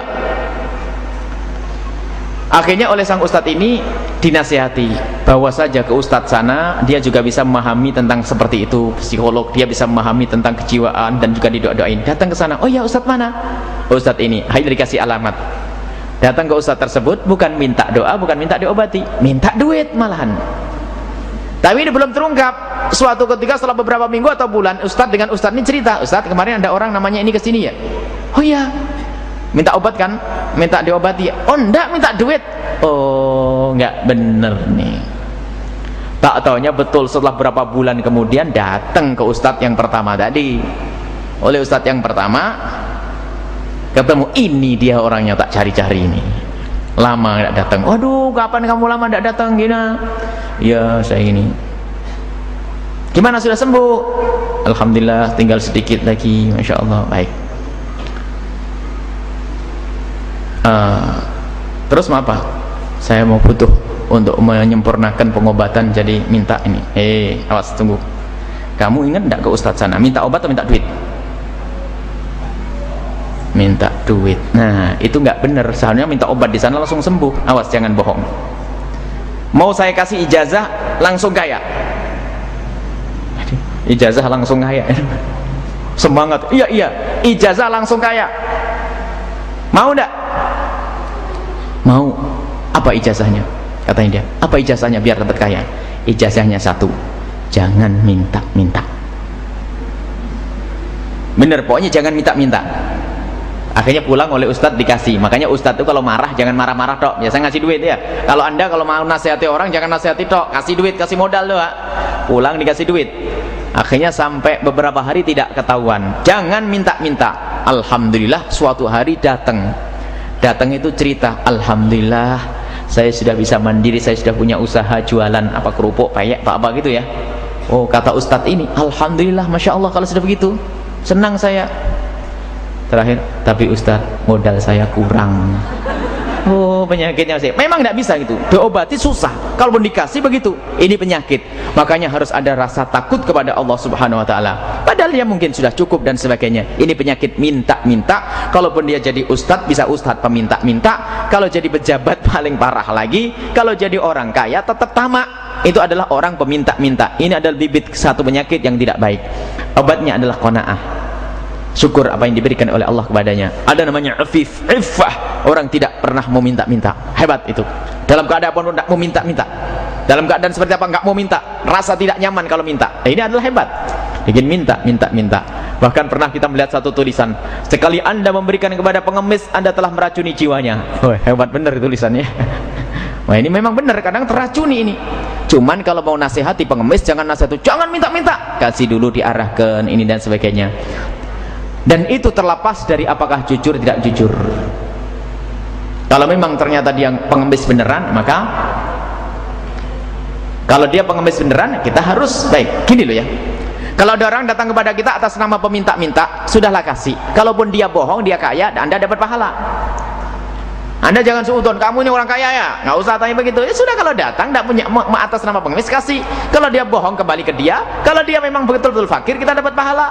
akhirnya oleh sang ustadz ini dinasihati bawa saja ke ustadz sana dia juga bisa memahami tentang seperti itu. Psikolog dia bisa memahami tentang kejiwaan dan juga didoa-doain. Datang ke sana oh ya ustadz mana? Ustadz ini hanya dikasih alamat. Datang ke ustadz tersebut bukan minta doa bukan minta diobati minta duit malahan. Tapi ini belum terungkap. Suatu ketika setelah beberapa minggu atau bulan ustadz dengan ustadz ini cerita ustadz kemarin ada orang namanya ini ke sini ya? Oh iya minta obat kan? Minta diobati. Oh enggak minta duit. Oh enggak bener nih. Tak taunya betul setelah berapa bulan kemudian datang ke ustadz yang pertama tadi. Oleh ustadz yang pertama ketemu ini dia orangnya tak cari-cari ini. Lama tidak datang waduh kapan kamu lama tidak datang gina? Ya saya ini. Gimana sudah sembuh? Alhamdulillah tinggal sedikit lagi. Masya Allah baik uh, terus mau apa saya mau butuh untuk menyempurnakan pengobatan jadi minta ini. Eh awas tunggu. Kamu ingat tidak ke ustadz sana? Minta obat atau minta duit? Minta duit. Nah itu nggak benar. Seharusnya minta obat di sana langsung sembuh. Awas jangan bohong. Mau saya kasih ijazah langsung kaya? Ijazah langsung kaya. Semangat. Iya iya. Ijazah langsung kaya. Mau ndak mau? Apa ijazahnya? Katanya dia. Apa ijazahnya biar dapat kaya? Ijazahnya satu. Jangan minta-minta. Bener pokoknya jangan minta-minta. Akhirnya pulang oleh ustadz dikasih. Makanya ustadz itu kalau marah jangan marah-marah dok. Biasa ngasih duit ya kalau anda kalau mau nasihati orang jangan nasihati dok. Kasih duit kasih modal doa pulang dikasih duit. Akhirnya sampai beberapa hari tidak ketahuan. Jangan minta-minta. Alhamdulillah suatu hari datang datang itu cerita Alhamdulillah saya sudah bisa mandiri saya sudah punya usaha jualan apa kerupuk payek apa apa gitu ya. Oh kata ustadz ini Alhamdulillah Masya Allah kalau sudah begitu senang saya. Terakhir tapi ustadz modal saya kurang oh penyakitnya sih. Memang tidak bisa gitu. Diobati susah. Kalaupun dikasih begitu ini penyakit. Makanya harus ada rasa takut kepada Allah subhanahu wa ta'ala. Padahal dia mungkin sudah cukup dan sebagainya. Ini penyakit minta-minta. Kalaupun dia jadi ustadz bisa ustadz peminta-minta. Kalau jadi pejabat paling parah lagi. Kalau jadi orang kaya tetap tamak. Itu adalah orang peminta-minta. Ini adalah bibit satu penyakit yang tidak baik. Obatnya adalah kona'ah syukur apa yang diberikan oleh Allah kepadanya. Ada namanya afif iffah. Orang tidak pernah meminta-minta hebat itu. Dalam keadaan pun tidak meminta-minta dalam keadaan seperti apa enggak mau minta. Rasa tidak nyaman kalau minta. Nah, ini adalah hebat. Ingin minta, minta, minta bahkan pernah kita melihat satu tulisan. Sekali anda memberikan kepada pengemis anda telah meracuni jiwanya. Oh, hebat benar tulisannya. Wah ini memang benar, kadang teracuni ini. Cuman kalau mau nasihati pengemis jangan nasihati, jangan minta-minta. Kasih dulu diarahkan ini dan sebagainya dan itu terlepas dari apakah jujur tidak jujur kalau memang ternyata dia pengemis beneran maka kalau dia pengemis beneran kita harus baik gini loh ya kalau ada orang datang kepada kita atas nama peminta-minta sudahlah kasih kalaupun dia bohong dia kaya anda dapat pahala anda jangan suudon, kamu ini orang kaya ya, nggak usah tanya begitu. Ya sudah kalau datang, tidak punya atas nama pengemis kasih. Kalau dia bohong kembali ke dia. Kalau dia memang betul-betul fakir, kita dapat pahala.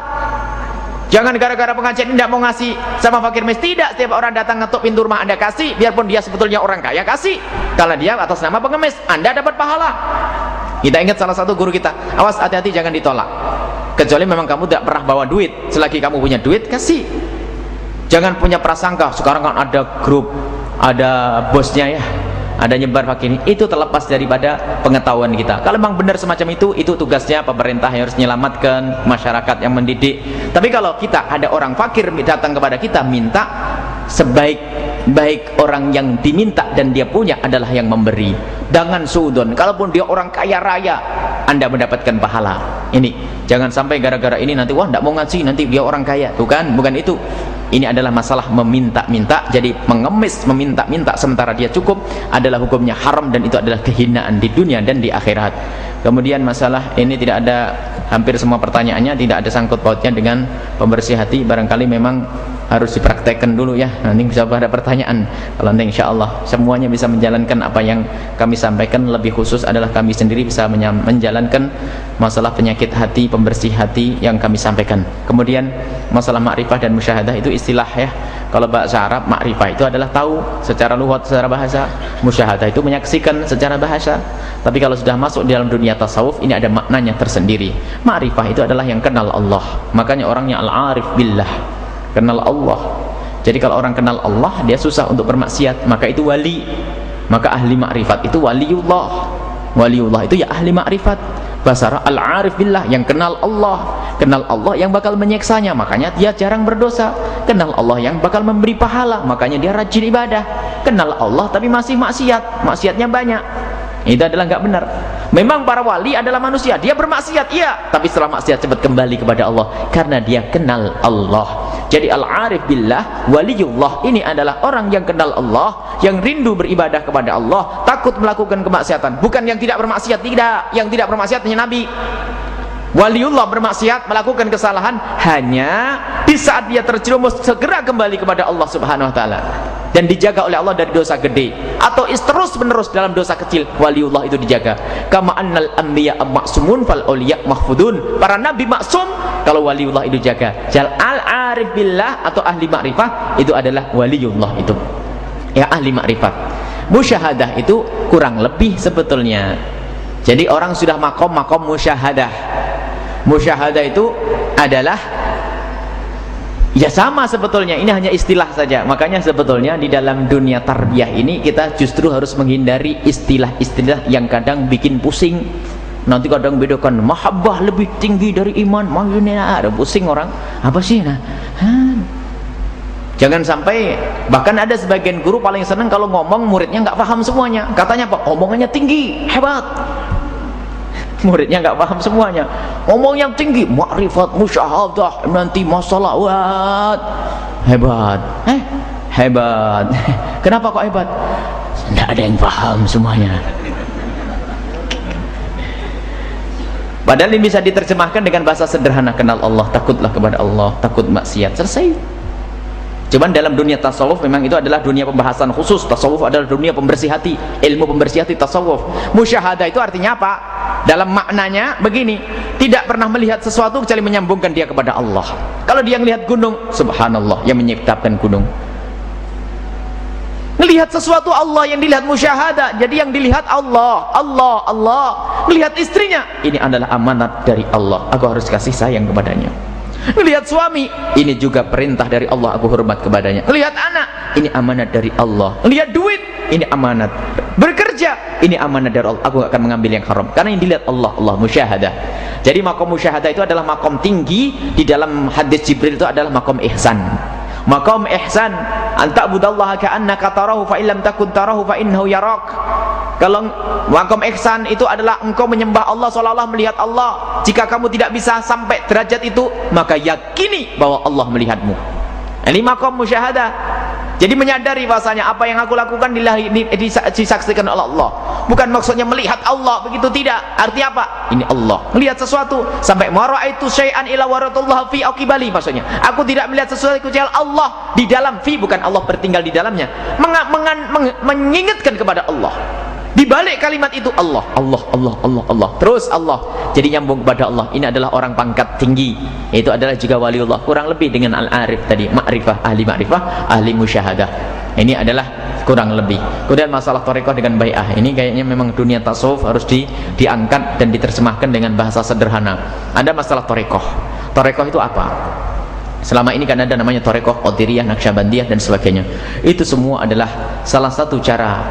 Jangan gara-gara pengajian tidak mau ngasih sama fakir miskin. Tidak, setiap orang datang ngetuk pintu rumah Anda kasih, biarpun dia sebetulnya orang kaya kasih. Kalau dia atas nama pengemis, Anda dapat pahala. Kita ingat salah satu guru kita, awas hati-hati jangan ditolak. Kecuali memang kamu tidak pernah bawa duit. Selagi kamu punya duit, kasih. Jangan punya prasangka, sekarang kan ada grup, ada bosnya ya ada nyebar fakir itu terlepas daripada pengetahuan kita. Kalau memang benar semacam itu itu tugasnya pemerintah yang harus menyelamatkan masyarakat yang mendidik. Tapi kalau kita ada orang fakir datang kepada kita minta sebaik baik orang yang diminta dan dia punya adalah yang memberi. Dengan sudon. Kalaupun dia orang kaya raya anda mendapatkan pahala. Ini jangan sampai gara-gara ini nanti wah tidak mau ngasih nanti dia orang kaya. Bukan bukan itu ini adalah masalah meminta-minta. Jadi mengemis meminta-minta sementara dia cukup adalah hukumnya haram dan itu adalah kehinaan di dunia dan di akhirat. Kemudian masalah ini tidak ada hampir semua pertanyaannya tidak ada sangkut pautnya dengan pembersih hati. Barangkali memang harus dipraktekkan dulu ya. Nanti bisa ada pertanyaan. Kalau nanti insya Allah semuanya bisa menjalankan apa yang kami sampaikan lebih khusus adalah kami sendiri bisa menjalankan masalah penyakit hati pembersih hati yang kami sampaikan. Kemudian masalah makrifah dan musyahadah itu istilah ya. Kalau bahasa Arab makrifah itu adalah tahu secara luhut secara bahasa. Musyahadah itu menyaksikan secara bahasa. Tapi kalau sudah masuk di dalam dunia tasawuf ini ada maknanya tersendiri makrifah itu adalah yang kenal Allah. Makanya orangnya al-arif billah. Kenal Allah. Jadi kalau orang kenal Allah dia susah untuk bermaksiat. Maka itu wali. Maka ahli makrifat itu waliullah. Waliullah itu ya ahli makrifat basara al-arif billah yang kenal Allah. Kenal Allah yang bakal menyeksanya. Makanya dia jarang berdosa. Kenal Allah yang bakal memberi pahala. Makanya dia rajin ibadah. Kenal Allah tapi masih maksiat. Maksiatnya banyak itu adalah nggak benar. Memang para wali adalah manusia. Dia bermaksiat iya. Tapi setelah maksiat cepat kembali kepada Allah. Karena dia kenal Allah. Jadi al-arif billah waliullah ini adalah orang yang kenal Allah yang rindu beribadah kepada Allah takut melakukan kemaksiatan. Bukan yang tidak bermaksiat tidak. Yang tidak bermaksiat hanya Nabi Waliullah bermaksiat melakukan kesalahan hanya di saat dia terjerumus segera kembali kepada Allah Subhanahu wa taala. Dan dijaga oleh Allah dari dosa gede atau terus menerus dalam dosa kecil waliullah itu dijaga. Kama annal anbiya maksumun fal auliya mahfudun. Para nabi maksum kalau waliullah itu jaga. Jal al arif billah atau ahli makrifah itu adalah waliullah itu. Ya ahli makrifat musyahadah itu kurang lebih sebetulnya. Jadi orang sudah makom makom musyahadah musyahadah itu adalah ya sama sebetulnya ini hanya istilah saja. Makanya sebetulnya di dalam dunia tarbiyah ini kita justru harus menghindari istilah-istilah yang kadang bikin pusing. Nanti kadang bedakan mahabbah lebih tinggi dari iman. Maksudnya ada pusing orang. Apa sih nah? Jangan sampai bahkan ada sebagian guru paling senang kalau ngomong muridnya nggak paham semuanya. Katanya apa? Omongannya tinggi hebat muridnya nggak paham semuanya. Ngomong yang tinggi makrifat musyahadah nanti masalah. Hebat. Eh hebat. Kenapa kok hebat? Tidak ada yang paham semuanya. Padahal ini bisa diterjemahkan dengan bahasa sederhana kenal Allah, takutlah kepada Allah, takut maksiat. Selesai. Cuman dalam dunia tasawuf memang itu adalah dunia pembahasan khusus. Tasawuf adalah dunia pembersih hati, ilmu pembersih hati tasawuf. Musyahadah itu artinya apa? Dalam maknanya begini, tidak pernah melihat sesuatu kecuali menyambungkan dia kepada Allah. Kalau dia melihat gunung, subhanallah yang menciptakan gunung. Melihat sesuatu Allah yang dilihat musyahadah. Jadi yang dilihat Allah, Allah, Allah. Melihat istrinya, ini adalah amanat dari Allah. Aku harus kasih sayang kepadanya. Lihat suami, ini juga perintah dari Allah, aku hormat kepadanya. Lihat anak, ini amanat dari Allah. Lihat duit, ini amanat. Bekerja, ini amanat dari Allah. Aku akan mengambil yang haram. Karena yang dilihat Allah, Allah musyahadah. Jadi makom musyahadah itu adalah makom tinggi di dalam hadis Jibril itu adalah makom ihsan. Makom ihsan, anta'budallaha ka'annaka tarahu fa illam takun tarahu fa innahu yarak kalau makom ihsan itu adalah engkau menyembah Allah seolah-olah melihat Allah. Jika kamu tidak bisa sampai derajat itu maka yakini bahwa Allah melihatmu. Ini makom musyahadah jadi menyadari bahasanya apa yang aku lakukan disaksikan oleh Allah. Bukan maksudnya melihat Allah begitu tidak. Arti apa? Ini Allah. Melihat sesuatu sampai itu syai'an ila waratullah fi akibali maksudnya. Aku tidak melihat sesuatu kecuali Allah di dalam fi bukan Allah bertinggal di dalamnya. Meng meng meng mengingatkan kepada Allah di balik kalimat itu Allah, Allah, Allah, Allah, Allah. Terus Allah. Jadi nyambung kepada Allah. Ini adalah orang pangkat tinggi. Itu adalah juga waliullah. Kurang lebih dengan al-arif tadi, ma'rifah, ahli ma'rifah, ahli musyahadah. Ini adalah kurang lebih. Kemudian masalah tarekat dengan bai'ah. Ini kayaknya memang dunia tasawuf harus di, diangkat dan diterjemahkan dengan bahasa sederhana. Ada masalah tarekat. Tarekat itu apa? Selama ini kan ada namanya tarekat, Qadiriyah, Naqsyabandiyah dan sebagainya. Itu semua adalah salah satu cara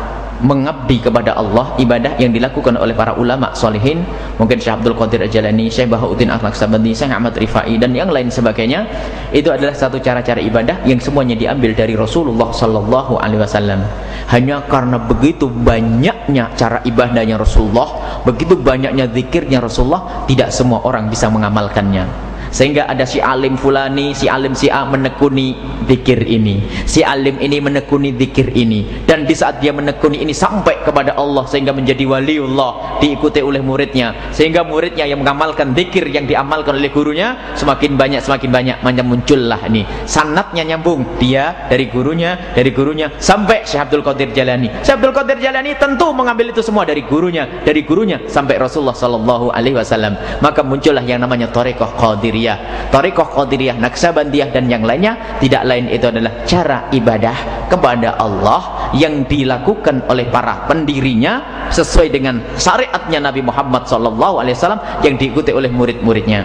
mengabdi kepada Allah ibadah yang dilakukan oleh para ulama salihin. Mungkin Syekh Abdul Qadir Jalani Syekh Bahauddin Akhlaq Sabandi Syekh Ahmad Rifai dan yang lain sebagainya. Itu adalah satu cara-cara ibadah yang semuanya diambil dari Rasulullah sallallahu alaihi wasallam. Hanya karena begitu banyaknya cara ibadahnya Rasulullah begitu banyaknya zikirnya Rasulullah tidak semua orang bisa mengamalkannya sehingga ada si alim fulani si alim si A menekuni zikir ini. Si alim ini menekuni zikir ini. Dan di saat dia menekuni ini sampai kepada Allah sehingga menjadi waliullah diikuti oleh muridnya. Sehingga muridnya yang mengamalkan zikir yang diamalkan oleh gurunya semakin banyak semakin banyak macam muncullah ini. Sanatnya nyambung. Dia dari gurunya dari gurunya sampai Syekh Abdul Qadir Jalani. Syekh Abdul Qadir Jalani tentu mengambil itu semua dari gurunya dari gurunya sampai Rasulullah sallallahu alaihi wasallam. Maka muncullah yang namanya Tariqah Qadiriyah Qadiriyah Tariqah Qadiriyah Naksabandiyah dan yang lainnya tidak lain itu adalah cara ibadah kepada Allah yang dilakukan oleh para pendirinya sesuai dengan syariatnya Nabi Muhammad SAW yang diikuti oleh murid-muridnya.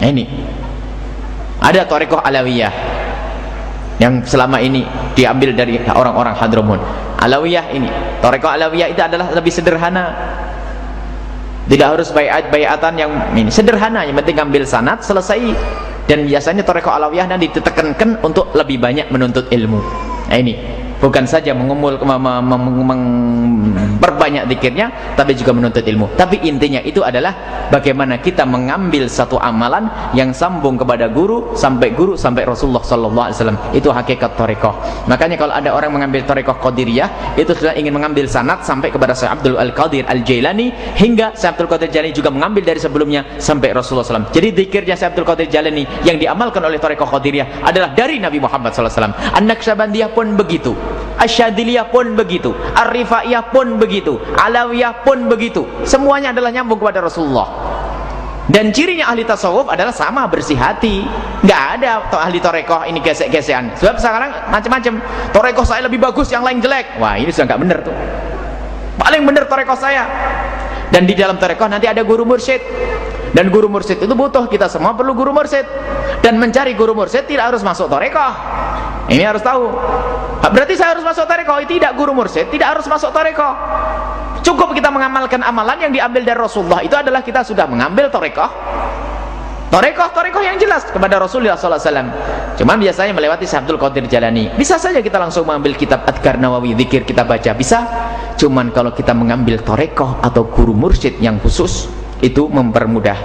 Nah ini. Ada Tariqah Alawiyah yang selama ini diambil dari orang-orang Hadramun Alawiyah ini Toreko Alawiyah itu adalah lebih sederhana tidak harus bayat bayatan yang ini. Sederhana yang penting ambil sanat selesai. Dan biasanya Toreko Alawiyah nanti ditekankan untuk lebih banyak menuntut ilmu. Nah ini bukan saja mengumul memperbanyak zikirnya tapi juga menuntut ilmu. Tapi intinya itu adalah bagaimana kita mengambil satu amalan yang sambung kepada guru sampai guru sampai Rasulullah sallallahu alaihi wasallam. Itu hakikat tarekoh makanya kalau ada orang mengambil tarekoh qadiriyah itu sudah ingin mengambil sanat sampai kepada Syekh Abdul Al-Qadir Al-Jailani hingga Syekh Abdul Qadir Jailani juga mengambil dari sebelumnya sampai Rasulullah SAW jadi zikirnya Syekh Abdul Qadir Jailani yang diamalkan oleh tarekoh qadiriyah adalah dari Nabi Muhammad alaihi wasallam. An-Naqsyabandiyah pun begitu Asyadiliyah pun begitu Ar-Rifaiyah pun begitu Alawiyah pun begitu. Semuanya adalah nyambung kepada Rasulullah. Dan cirinya ahli tasawuf adalah sama bersih hati. Nggak ada ahli torekoh ini gesek-gesekan. Sebab sekarang macam-macam. Torekoh saya lebih bagus yang lain jelek. Wah ini sudah nggak benar tuh. Paling benar torekoh saya. Dan di dalam torekoh nanti ada guru mursyid dan guru mursyid itu butuh kita semua perlu guru mursyid dan mencari guru mursyid tidak harus masuk torekoh ini harus tahu berarti saya harus masuk toreko tidak guru mursyid tidak harus masuk toreko cukup kita mengamalkan amalan yang diambil dari Rasulullah itu adalah kita sudah mengambil toreko Torekoh, torekoh yang jelas kepada Rasulullah SAW. Cuman biasanya melewati Sabdul Qadir Jalani. Bisa saja kita langsung mengambil kitab Adkar Nawawi, zikir kita baca. Bisa. Cuman kalau kita mengambil torekoh atau guru mursyid yang khusus, itu mempermudah.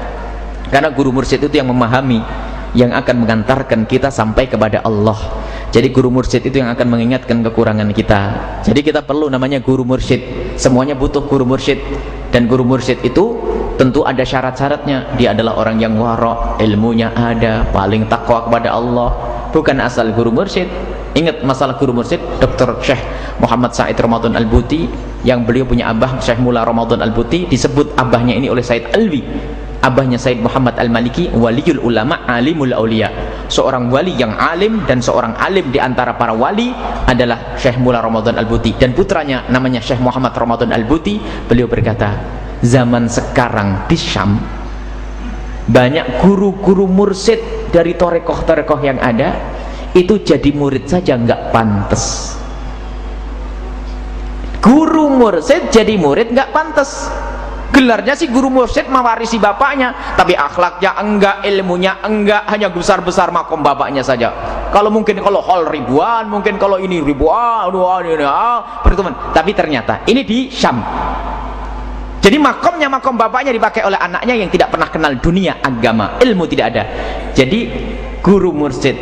Karena guru mursyid itu yang memahami yang akan mengantarkan kita sampai kepada Allah. Jadi guru mursyid itu yang akan mengingatkan kekurangan kita. Jadi kita perlu namanya guru mursyid. Semuanya butuh guru mursyid. Dan guru mursyid itu tentu ada syarat-syaratnya. Dia adalah orang yang warok ilmunya ada paling takwa kepada Allah. Bukan asal guru mursyid ingat masalah guru mursyid Dr. Syekh Muhammad Said Ramadan Al-Buti yang beliau punya abah Syekh Mula Ramadan Al-Buti disebut abahnya ini oleh Said Alwi abahnya Said Muhammad Al-Maliki waliul ulama alimul aulia seorang wali yang alim dan seorang alim di antara para wali adalah Syekh Mula Ramadan Al-Buti dan putranya namanya Syekh Muhammad Ramadan Al-Buti beliau berkata zaman sekarang di Syam banyak guru-guru mursid dari torekoh-torekoh yang ada itu jadi murid saja nggak pantas. Guru mursid jadi murid nggak pantas. Gelarnya si guru mursyid mewarisi bapaknya tapi akhlaknya enggak ilmunya enggak hanya besar-besar makom bapaknya saja. Kalau mungkin kalau hall ribuan mungkin kalau ini ribuan dua ini pertemuan tapi ternyata ini di Syam. Jadi makomnya makom bapaknya dipakai oleh anaknya yang tidak pernah kenal dunia agama. Ilmu tidak ada. Jadi guru mursyid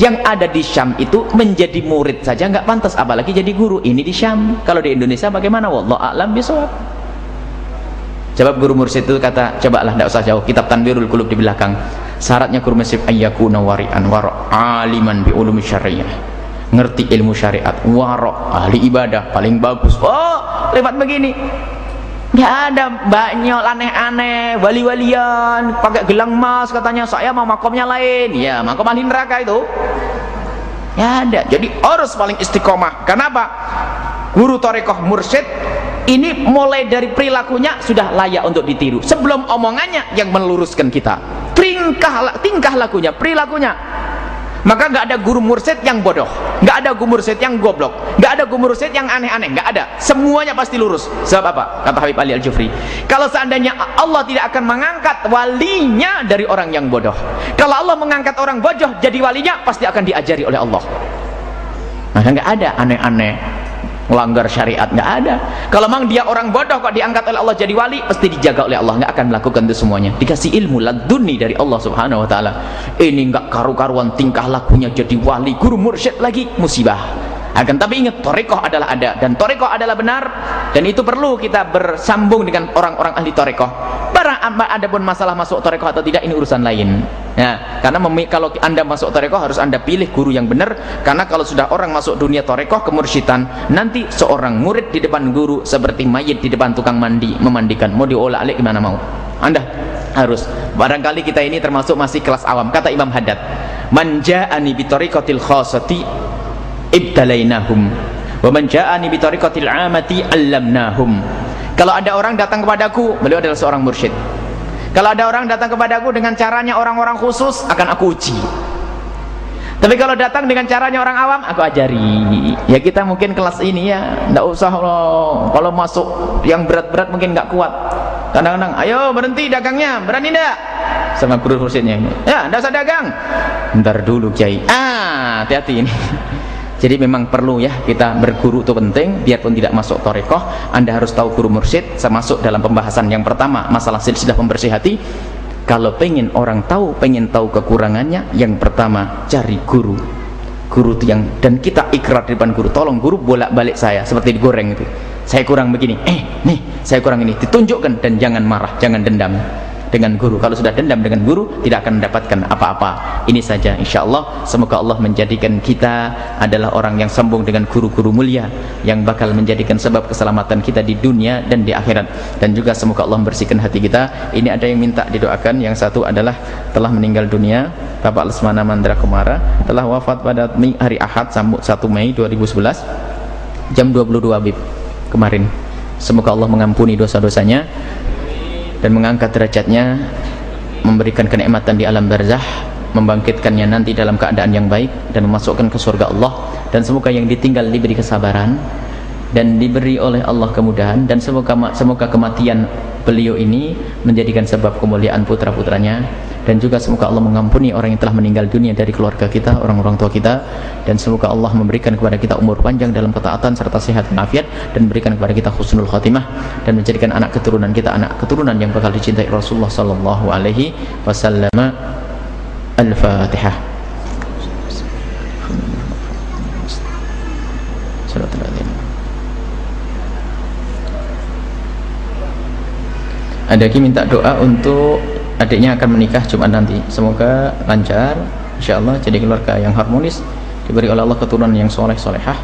yang ada di Syam itu menjadi murid saja nggak pantas apalagi jadi guru ini di Syam kalau di Indonesia bagaimana wallah a'lam bisawab Sebab guru mursyid itu kata, cobalah tidak usah jauh, kitab Tanbirul Qulub di belakang. Syaratnya guru mursyid ayyakuna wari'an wara' aliman bi ulumi syariah. Ngerti ilmu syariat, wara' ahli ibadah paling bagus. Oh, lewat begini. Gak ada banyak aneh-aneh, wali-walian, pakai gelang emas katanya saya mau makomnya lain. Ya, makom ahli neraka itu. Ya ada. Jadi harus paling istiqomah. Kenapa? Guru Torekoh Mursyid ini mulai dari perilakunya sudah layak untuk ditiru sebelum omongannya yang meluruskan kita tingkah, tingkah lakunya perilakunya maka nggak ada guru mursyid yang bodoh. Nggak ada guru mursyid yang goblok. Nggak ada guru mursyid yang aneh-aneh. Nggak ada. Semuanya pasti lurus. Sebab apa? Kata Habib Ali Al-Jufri. Kalau seandainya Allah tidak akan mengangkat walinya dari orang yang bodoh. Kalau Allah mengangkat orang bodoh jadi walinya pasti akan diajari oleh Allah. Maka nggak ada aneh-aneh melanggar syariat nggak ada. Kalau memang dia orang bodoh kok diangkat oleh Allah jadi wali pasti dijaga oleh Allah. Nggak akan melakukan itu semuanya. Dikasih ilmu laduni dari Allah subhanahu wa ta'ala. Ini nggak karu-karuan tingkah lakunya jadi wali guru mursyid lagi musibah akan tapi ingat torekoh adalah ada. Dan torekoh adalah benar. Dan itu perlu kita bersambung dengan orang-orang ahli torekoh. Barang ada pun masalah masuk torekoh atau tidak ini urusan lain. Ya karena kalau anda masuk torekoh harus anda pilih guru yang benar. Karena kalau sudah orang masuk dunia torekoh kemursitan nanti seorang murid di depan guru seperti mayit di depan tukang mandi memandikan. Mau diolah alik gimana mau? Anda harus. Barangkali kita ini termasuk masih kelas awam. Kata Imam Haddad manja'ani bitorikotil khasati ibtalainahum. Wa man ja'ani bi tariqatil amati allamnahum. Kalau ada orang datang kepadaku beliau adalah seorang mursyid. Kalau ada orang datang kepadaku dengan caranya orang-orang khusus akan aku uji. Tapi kalau datang dengan caranya orang awam aku ajari. Ya kita mungkin kelas ini ya tidak usah loh. Kalau masuk yang berat-berat mungkin nggak kuat. Kadang-kadang ayo berhenti dagangnya berani tidak sama guru kursinya ya tidak usah dagang. Ntar dulu kiai. Ah hati-hati ini jadi memang perlu ya kita berguru itu penting biarpun tidak masuk torekoh anda harus tahu guru mursyid saya masuk dalam pembahasan yang pertama masalah silsilah pembersih hati. Kalau pengen orang tahu pengen tahu kekurangannya yang pertama cari guru. Guru itu yang dan kita ikrar di depan guru tolong guru bolak balik saya seperti digoreng itu. Saya kurang begini. Eh nih saya kurang ini. Ditunjukkan dan jangan marah jangan dendam dengan guru. Kalau sudah dendam dengan guru tidak akan mendapatkan apa-apa. Ini saja insya Allah semoga Allah menjadikan kita adalah orang yang sambung dengan guru-guru mulia yang bakal menjadikan sebab keselamatan kita di dunia dan di akhirat. Dan juga semoga Allah membersihkan hati kita. Ini ada yang minta didoakan. Yang satu adalah telah meninggal dunia Bapak Lesmana Mandra Kumara telah wafat pada hari Ahad 1 Mei 2011 jam 22 Bib kemarin. Semoga Allah mengampuni dosa-dosanya dan mengangkat derajatnya memberikan kenikmatan di alam barzah membangkitkannya nanti dalam keadaan yang baik dan memasukkan ke surga Allah. Dan semoga yang ditinggal diberi kesabaran dan diberi oleh Allah kemudahan dan semoga semoga kematian beliau ini menjadikan sebab kemuliaan putra-putranya dan juga semoga Allah mengampuni orang yang telah meninggal dunia dari keluarga kita, orang-orang tua kita dan semoga Allah memberikan kepada kita umur panjang dalam ketaatan serta sehat dan afiat dan berikan kepada kita husnul khatimah dan menjadikan anak keturunan kita anak keturunan yang bakal dicintai Rasulullah sallallahu alaihi wasallam. Al-Fatihah. Ada lagi minta doa untuk adiknya akan menikah Jumat nanti. Semoga lancar. Insya Allah jadi keluarga yang harmonis diberi oleh Allah keturunan yang soleh solehah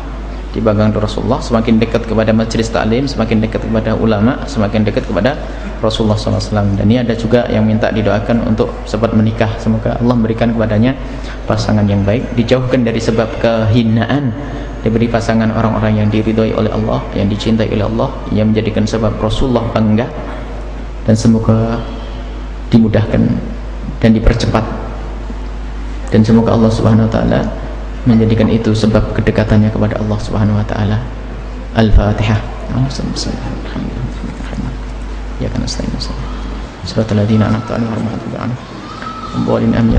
dibanggang Rasulullah. Semakin dekat kepada majelis taklim semakin dekat kepada ulama semakin dekat kepada Rasulullah SAW dan ini ada juga yang minta didoakan untuk sempat menikah. Semoga Allah memberikan kepadanya pasangan yang baik. Dijauhkan dari sebab kehinaan. Diberi pasangan orang-orang yang diridhoi oleh Allah yang dicintai oleh Allah yang menjadikan sebab Rasulullah bangga. Dan semoga dimudahkan dan dipercepat. Dan semoga Allah Subhanahu wa taala menjadikan itu sebab kedekatannya kepada Allah Subhanahu wa taala. Al-Fatihah. Ya kan astagfirullah Surat al-ladina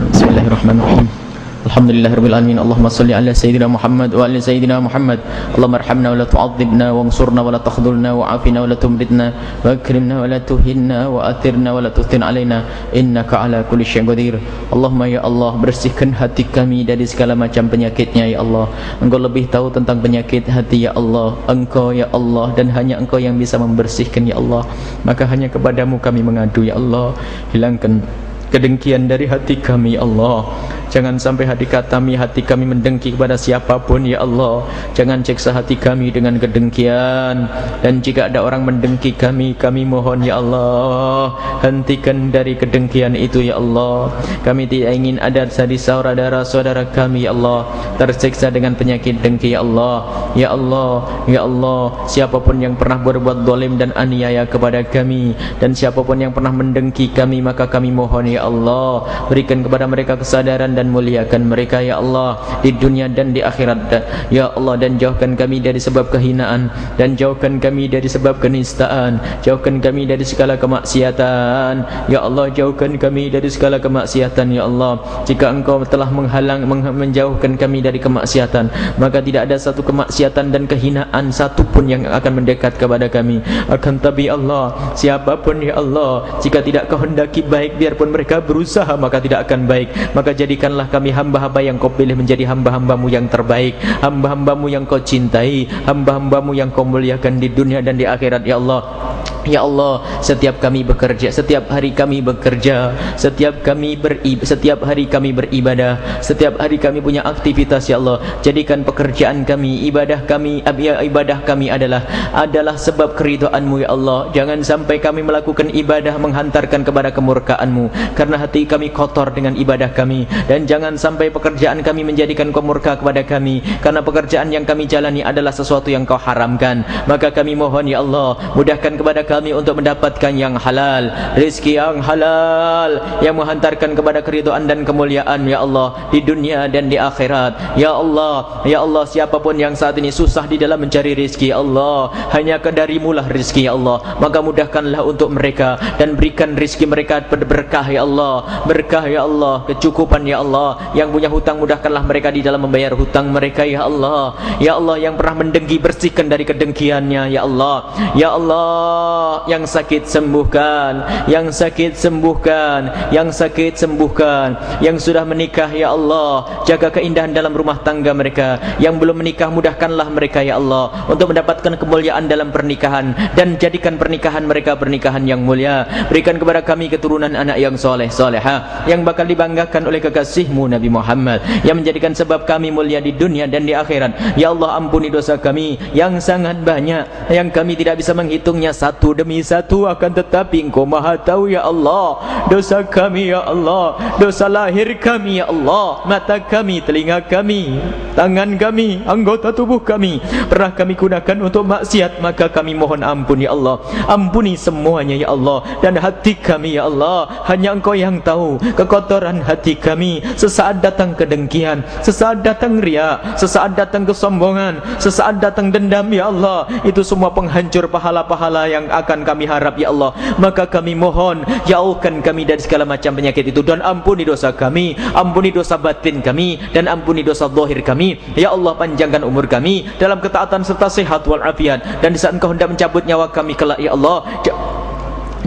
Bismillahirrahmanirrahim Alhamdulillahirrahmanirrahim Allahumma salli ala Sayyidina Muhammad wa ala Sayyidina Muhammad. Allahumma rahmna wa la tu'adzibna wa ansurna wa la takhdulna wa afina wa la tumbitna wa akrimna wa la tuhinna wa athirna wa la tuhtin innaka ala kulli syai'in qadir. Allahumma ya Allah bersihkan hati kami dari segala macam penyakitnya ya Allah. Engkau lebih tahu tentang penyakit hati ya Allah. Engkau ya Allah dan hanya engkau yang bisa membersihkan ya Allah. Maka hanya kepadamu kami mengadu ya Allah. Hilangkan kedengkian dari hati kami ya Allah jangan sampai hati kami hati kami mendengki kepada siapapun ya Allah. Jangan ceksa hati kami dengan kedengkian. Dan jika ada orang mendengki kami kami mohon ya Allah hentikan dari kedengkian itu ya Allah. Kami tidak ingin ada dari saudara-saudara kami ya Allah tersiksa dengan penyakit dengki ya Allah. Ya Allah ya Allah siapapun yang pernah berbuat dolim dan aniaya kepada kami dan siapapun yang pernah mendengki kami maka kami mohon Ya Allah berikan kepada mereka kesadaran dan muliakan mereka Ya Allah di dunia dan di akhirat. Ya Allah dan jauhkan kami dari sebab kehinaan dan jauhkan kami dari sebab kenistaan. Jauhkan kami dari segala kemaksiatan. Ya Allah jauhkan kami dari segala kemaksiatan Ya Allah. Jika engkau telah menghalang menjauhkan kami dari kemaksiatan maka tidak ada satu kemaksiatan dan kehinaan satu pun yang akan mendekat kepada kami. Akan tapi Allah siapapun Ya Allah jika tidak kehendaki baik biarpun mereka berusaha maka tidak akan baik. Maka jadikanlah kami hamba-hamba yang kau pilih menjadi hamba-hambamu yang terbaik. Hamba-hambamu yang kau cintai. Hamba-hambamu yang kau muliakan di dunia dan di akhirat ya Allah Ya Allah, setiap kami bekerja, setiap hari kami bekerja, setiap kami berib, setiap hari kami beribadah, setiap hari kami punya aktivitas ya Allah. Jadikan pekerjaan kami, ibadah kami, ya, ibadah kami adalah adalah sebab keridhaan-Mu ya Allah. Jangan sampai kami melakukan ibadah menghantarkan kepada kemurkaan-Mu karena hati kami kotor dengan ibadah kami dan jangan sampai pekerjaan kami menjadikan kemurka kepada kami karena pekerjaan yang kami jalani adalah sesuatu yang Kau haramkan. Maka kami mohon ya Allah, mudahkan kepada kami kami untuk mendapatkan yang halal rezeki yang halal yang menghantarkan kepada keridhaan dan kemuliaan ya Allah di dunia dan di akhirat. Ya Allah ya Allah siapapun yang saat ini susah di dalam mencari rezeki ya Allah hanya kedarimu lah rezeki ya Allah. Maka mudahkanlah untuk mereka dan berikan rezeki mereka berkah ya Allah. Berkah ya Allah kecukupan ya Allah. Yang punya hutang mudahkanlah mereka di dalam membayar hutang mereka ya Allah. Ya Allah yang pernah mendengki bersihkan dari kedengkiannya ya Allah. Ya Allah yang sakit sembuhkan. Yang sakit sembuhkan. Yang sakit sembuhkan. Yang sudah menikah ya Allah. Jaga keindahan dalam rumah tangga mereka. Yang belum menikah mudahkanlah mereka ya Allah untuk mendapatkan kemuliaan dalam pernikahan dan jadikan pernikahan mereka pernikahan yang mulia. Berikan kepada kami keturunan anak yang soleh soleha yang bakal dibanggakan oleh kekasihmu Nabi Muhammad. Yang menjadikan sebab kami mulia di dunia dan di akhirat. Ya Allah ampuni dosa kami yang sangat banyak. Yang kami tidak bisa menghitungnya satu demi satu akan tetapi engkau maha tahu ya Allah. Dosa kami ya Allah. Dosa lahir kami ya Allah. Mata kami telinga kami tangan kami anggota tubuh kami. Pernah kami gunakan untuk maksiat maka kami mohon ampun ya Allah. Ampuni semuanya ya Allah. Dan hati kami ya Allah. Hanya engkau yang tahu kekotoran hati kami. Sesaat datang kedengkian sesaat datang ria sesaat datang kesombongan sesaat datang dendam ya Allah. Itu semua penghancur pahala-pahala yang akan kami harap ya Allah. Maka kami mohon jauhkan kami dari segala macam penyakit itu. Dan ampuni dosa kami ampuni dosa batin kami dan ampuni dosa zahir kami. Ya Allah panjangkan umur kami dalam ketaatan serta sehat walafiat. Dan di saat engkau hendak mencabut nyawa kami kelak ya Allah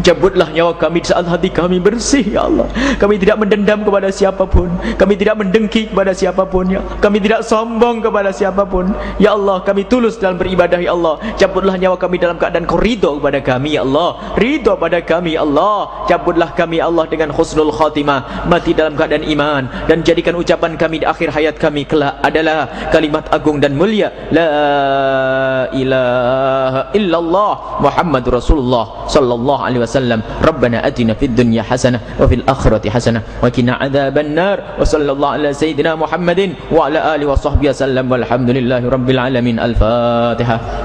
Cabutlah nyawa kami di saat hati kami bersih ya Allah. Kami tidak mendendam kepada siapapun. Kami tidak mendengki kepada siapapun ya. Kami tidak sombong kepada siapapun. Ya Allah kami tulus dalam beribadah ya Allah. Cabutlah nyawa kami dalam keadaan kau ridho kepada kami ya Allah. Ridho pada kami ya Allah. Cabutlah kami ya Allah dengan khusnul khatimah. Mati dalam keadaan iman. Dan jadikan ucapan kami di akhir hayat kami kelak adalah Kalimat agung dan mulia. La ilaha illallah Muhammad Rasulullah Sallallahu alaihi وسلم. ربنا أتنا في الدنيا حسنة وفي الآخرة حسنة وكنا عذاب النار. وصلى الله على سيدنا محمد وعلى آله وصحبه وسلم. والحمد لله رب العالمين. الفاتحة.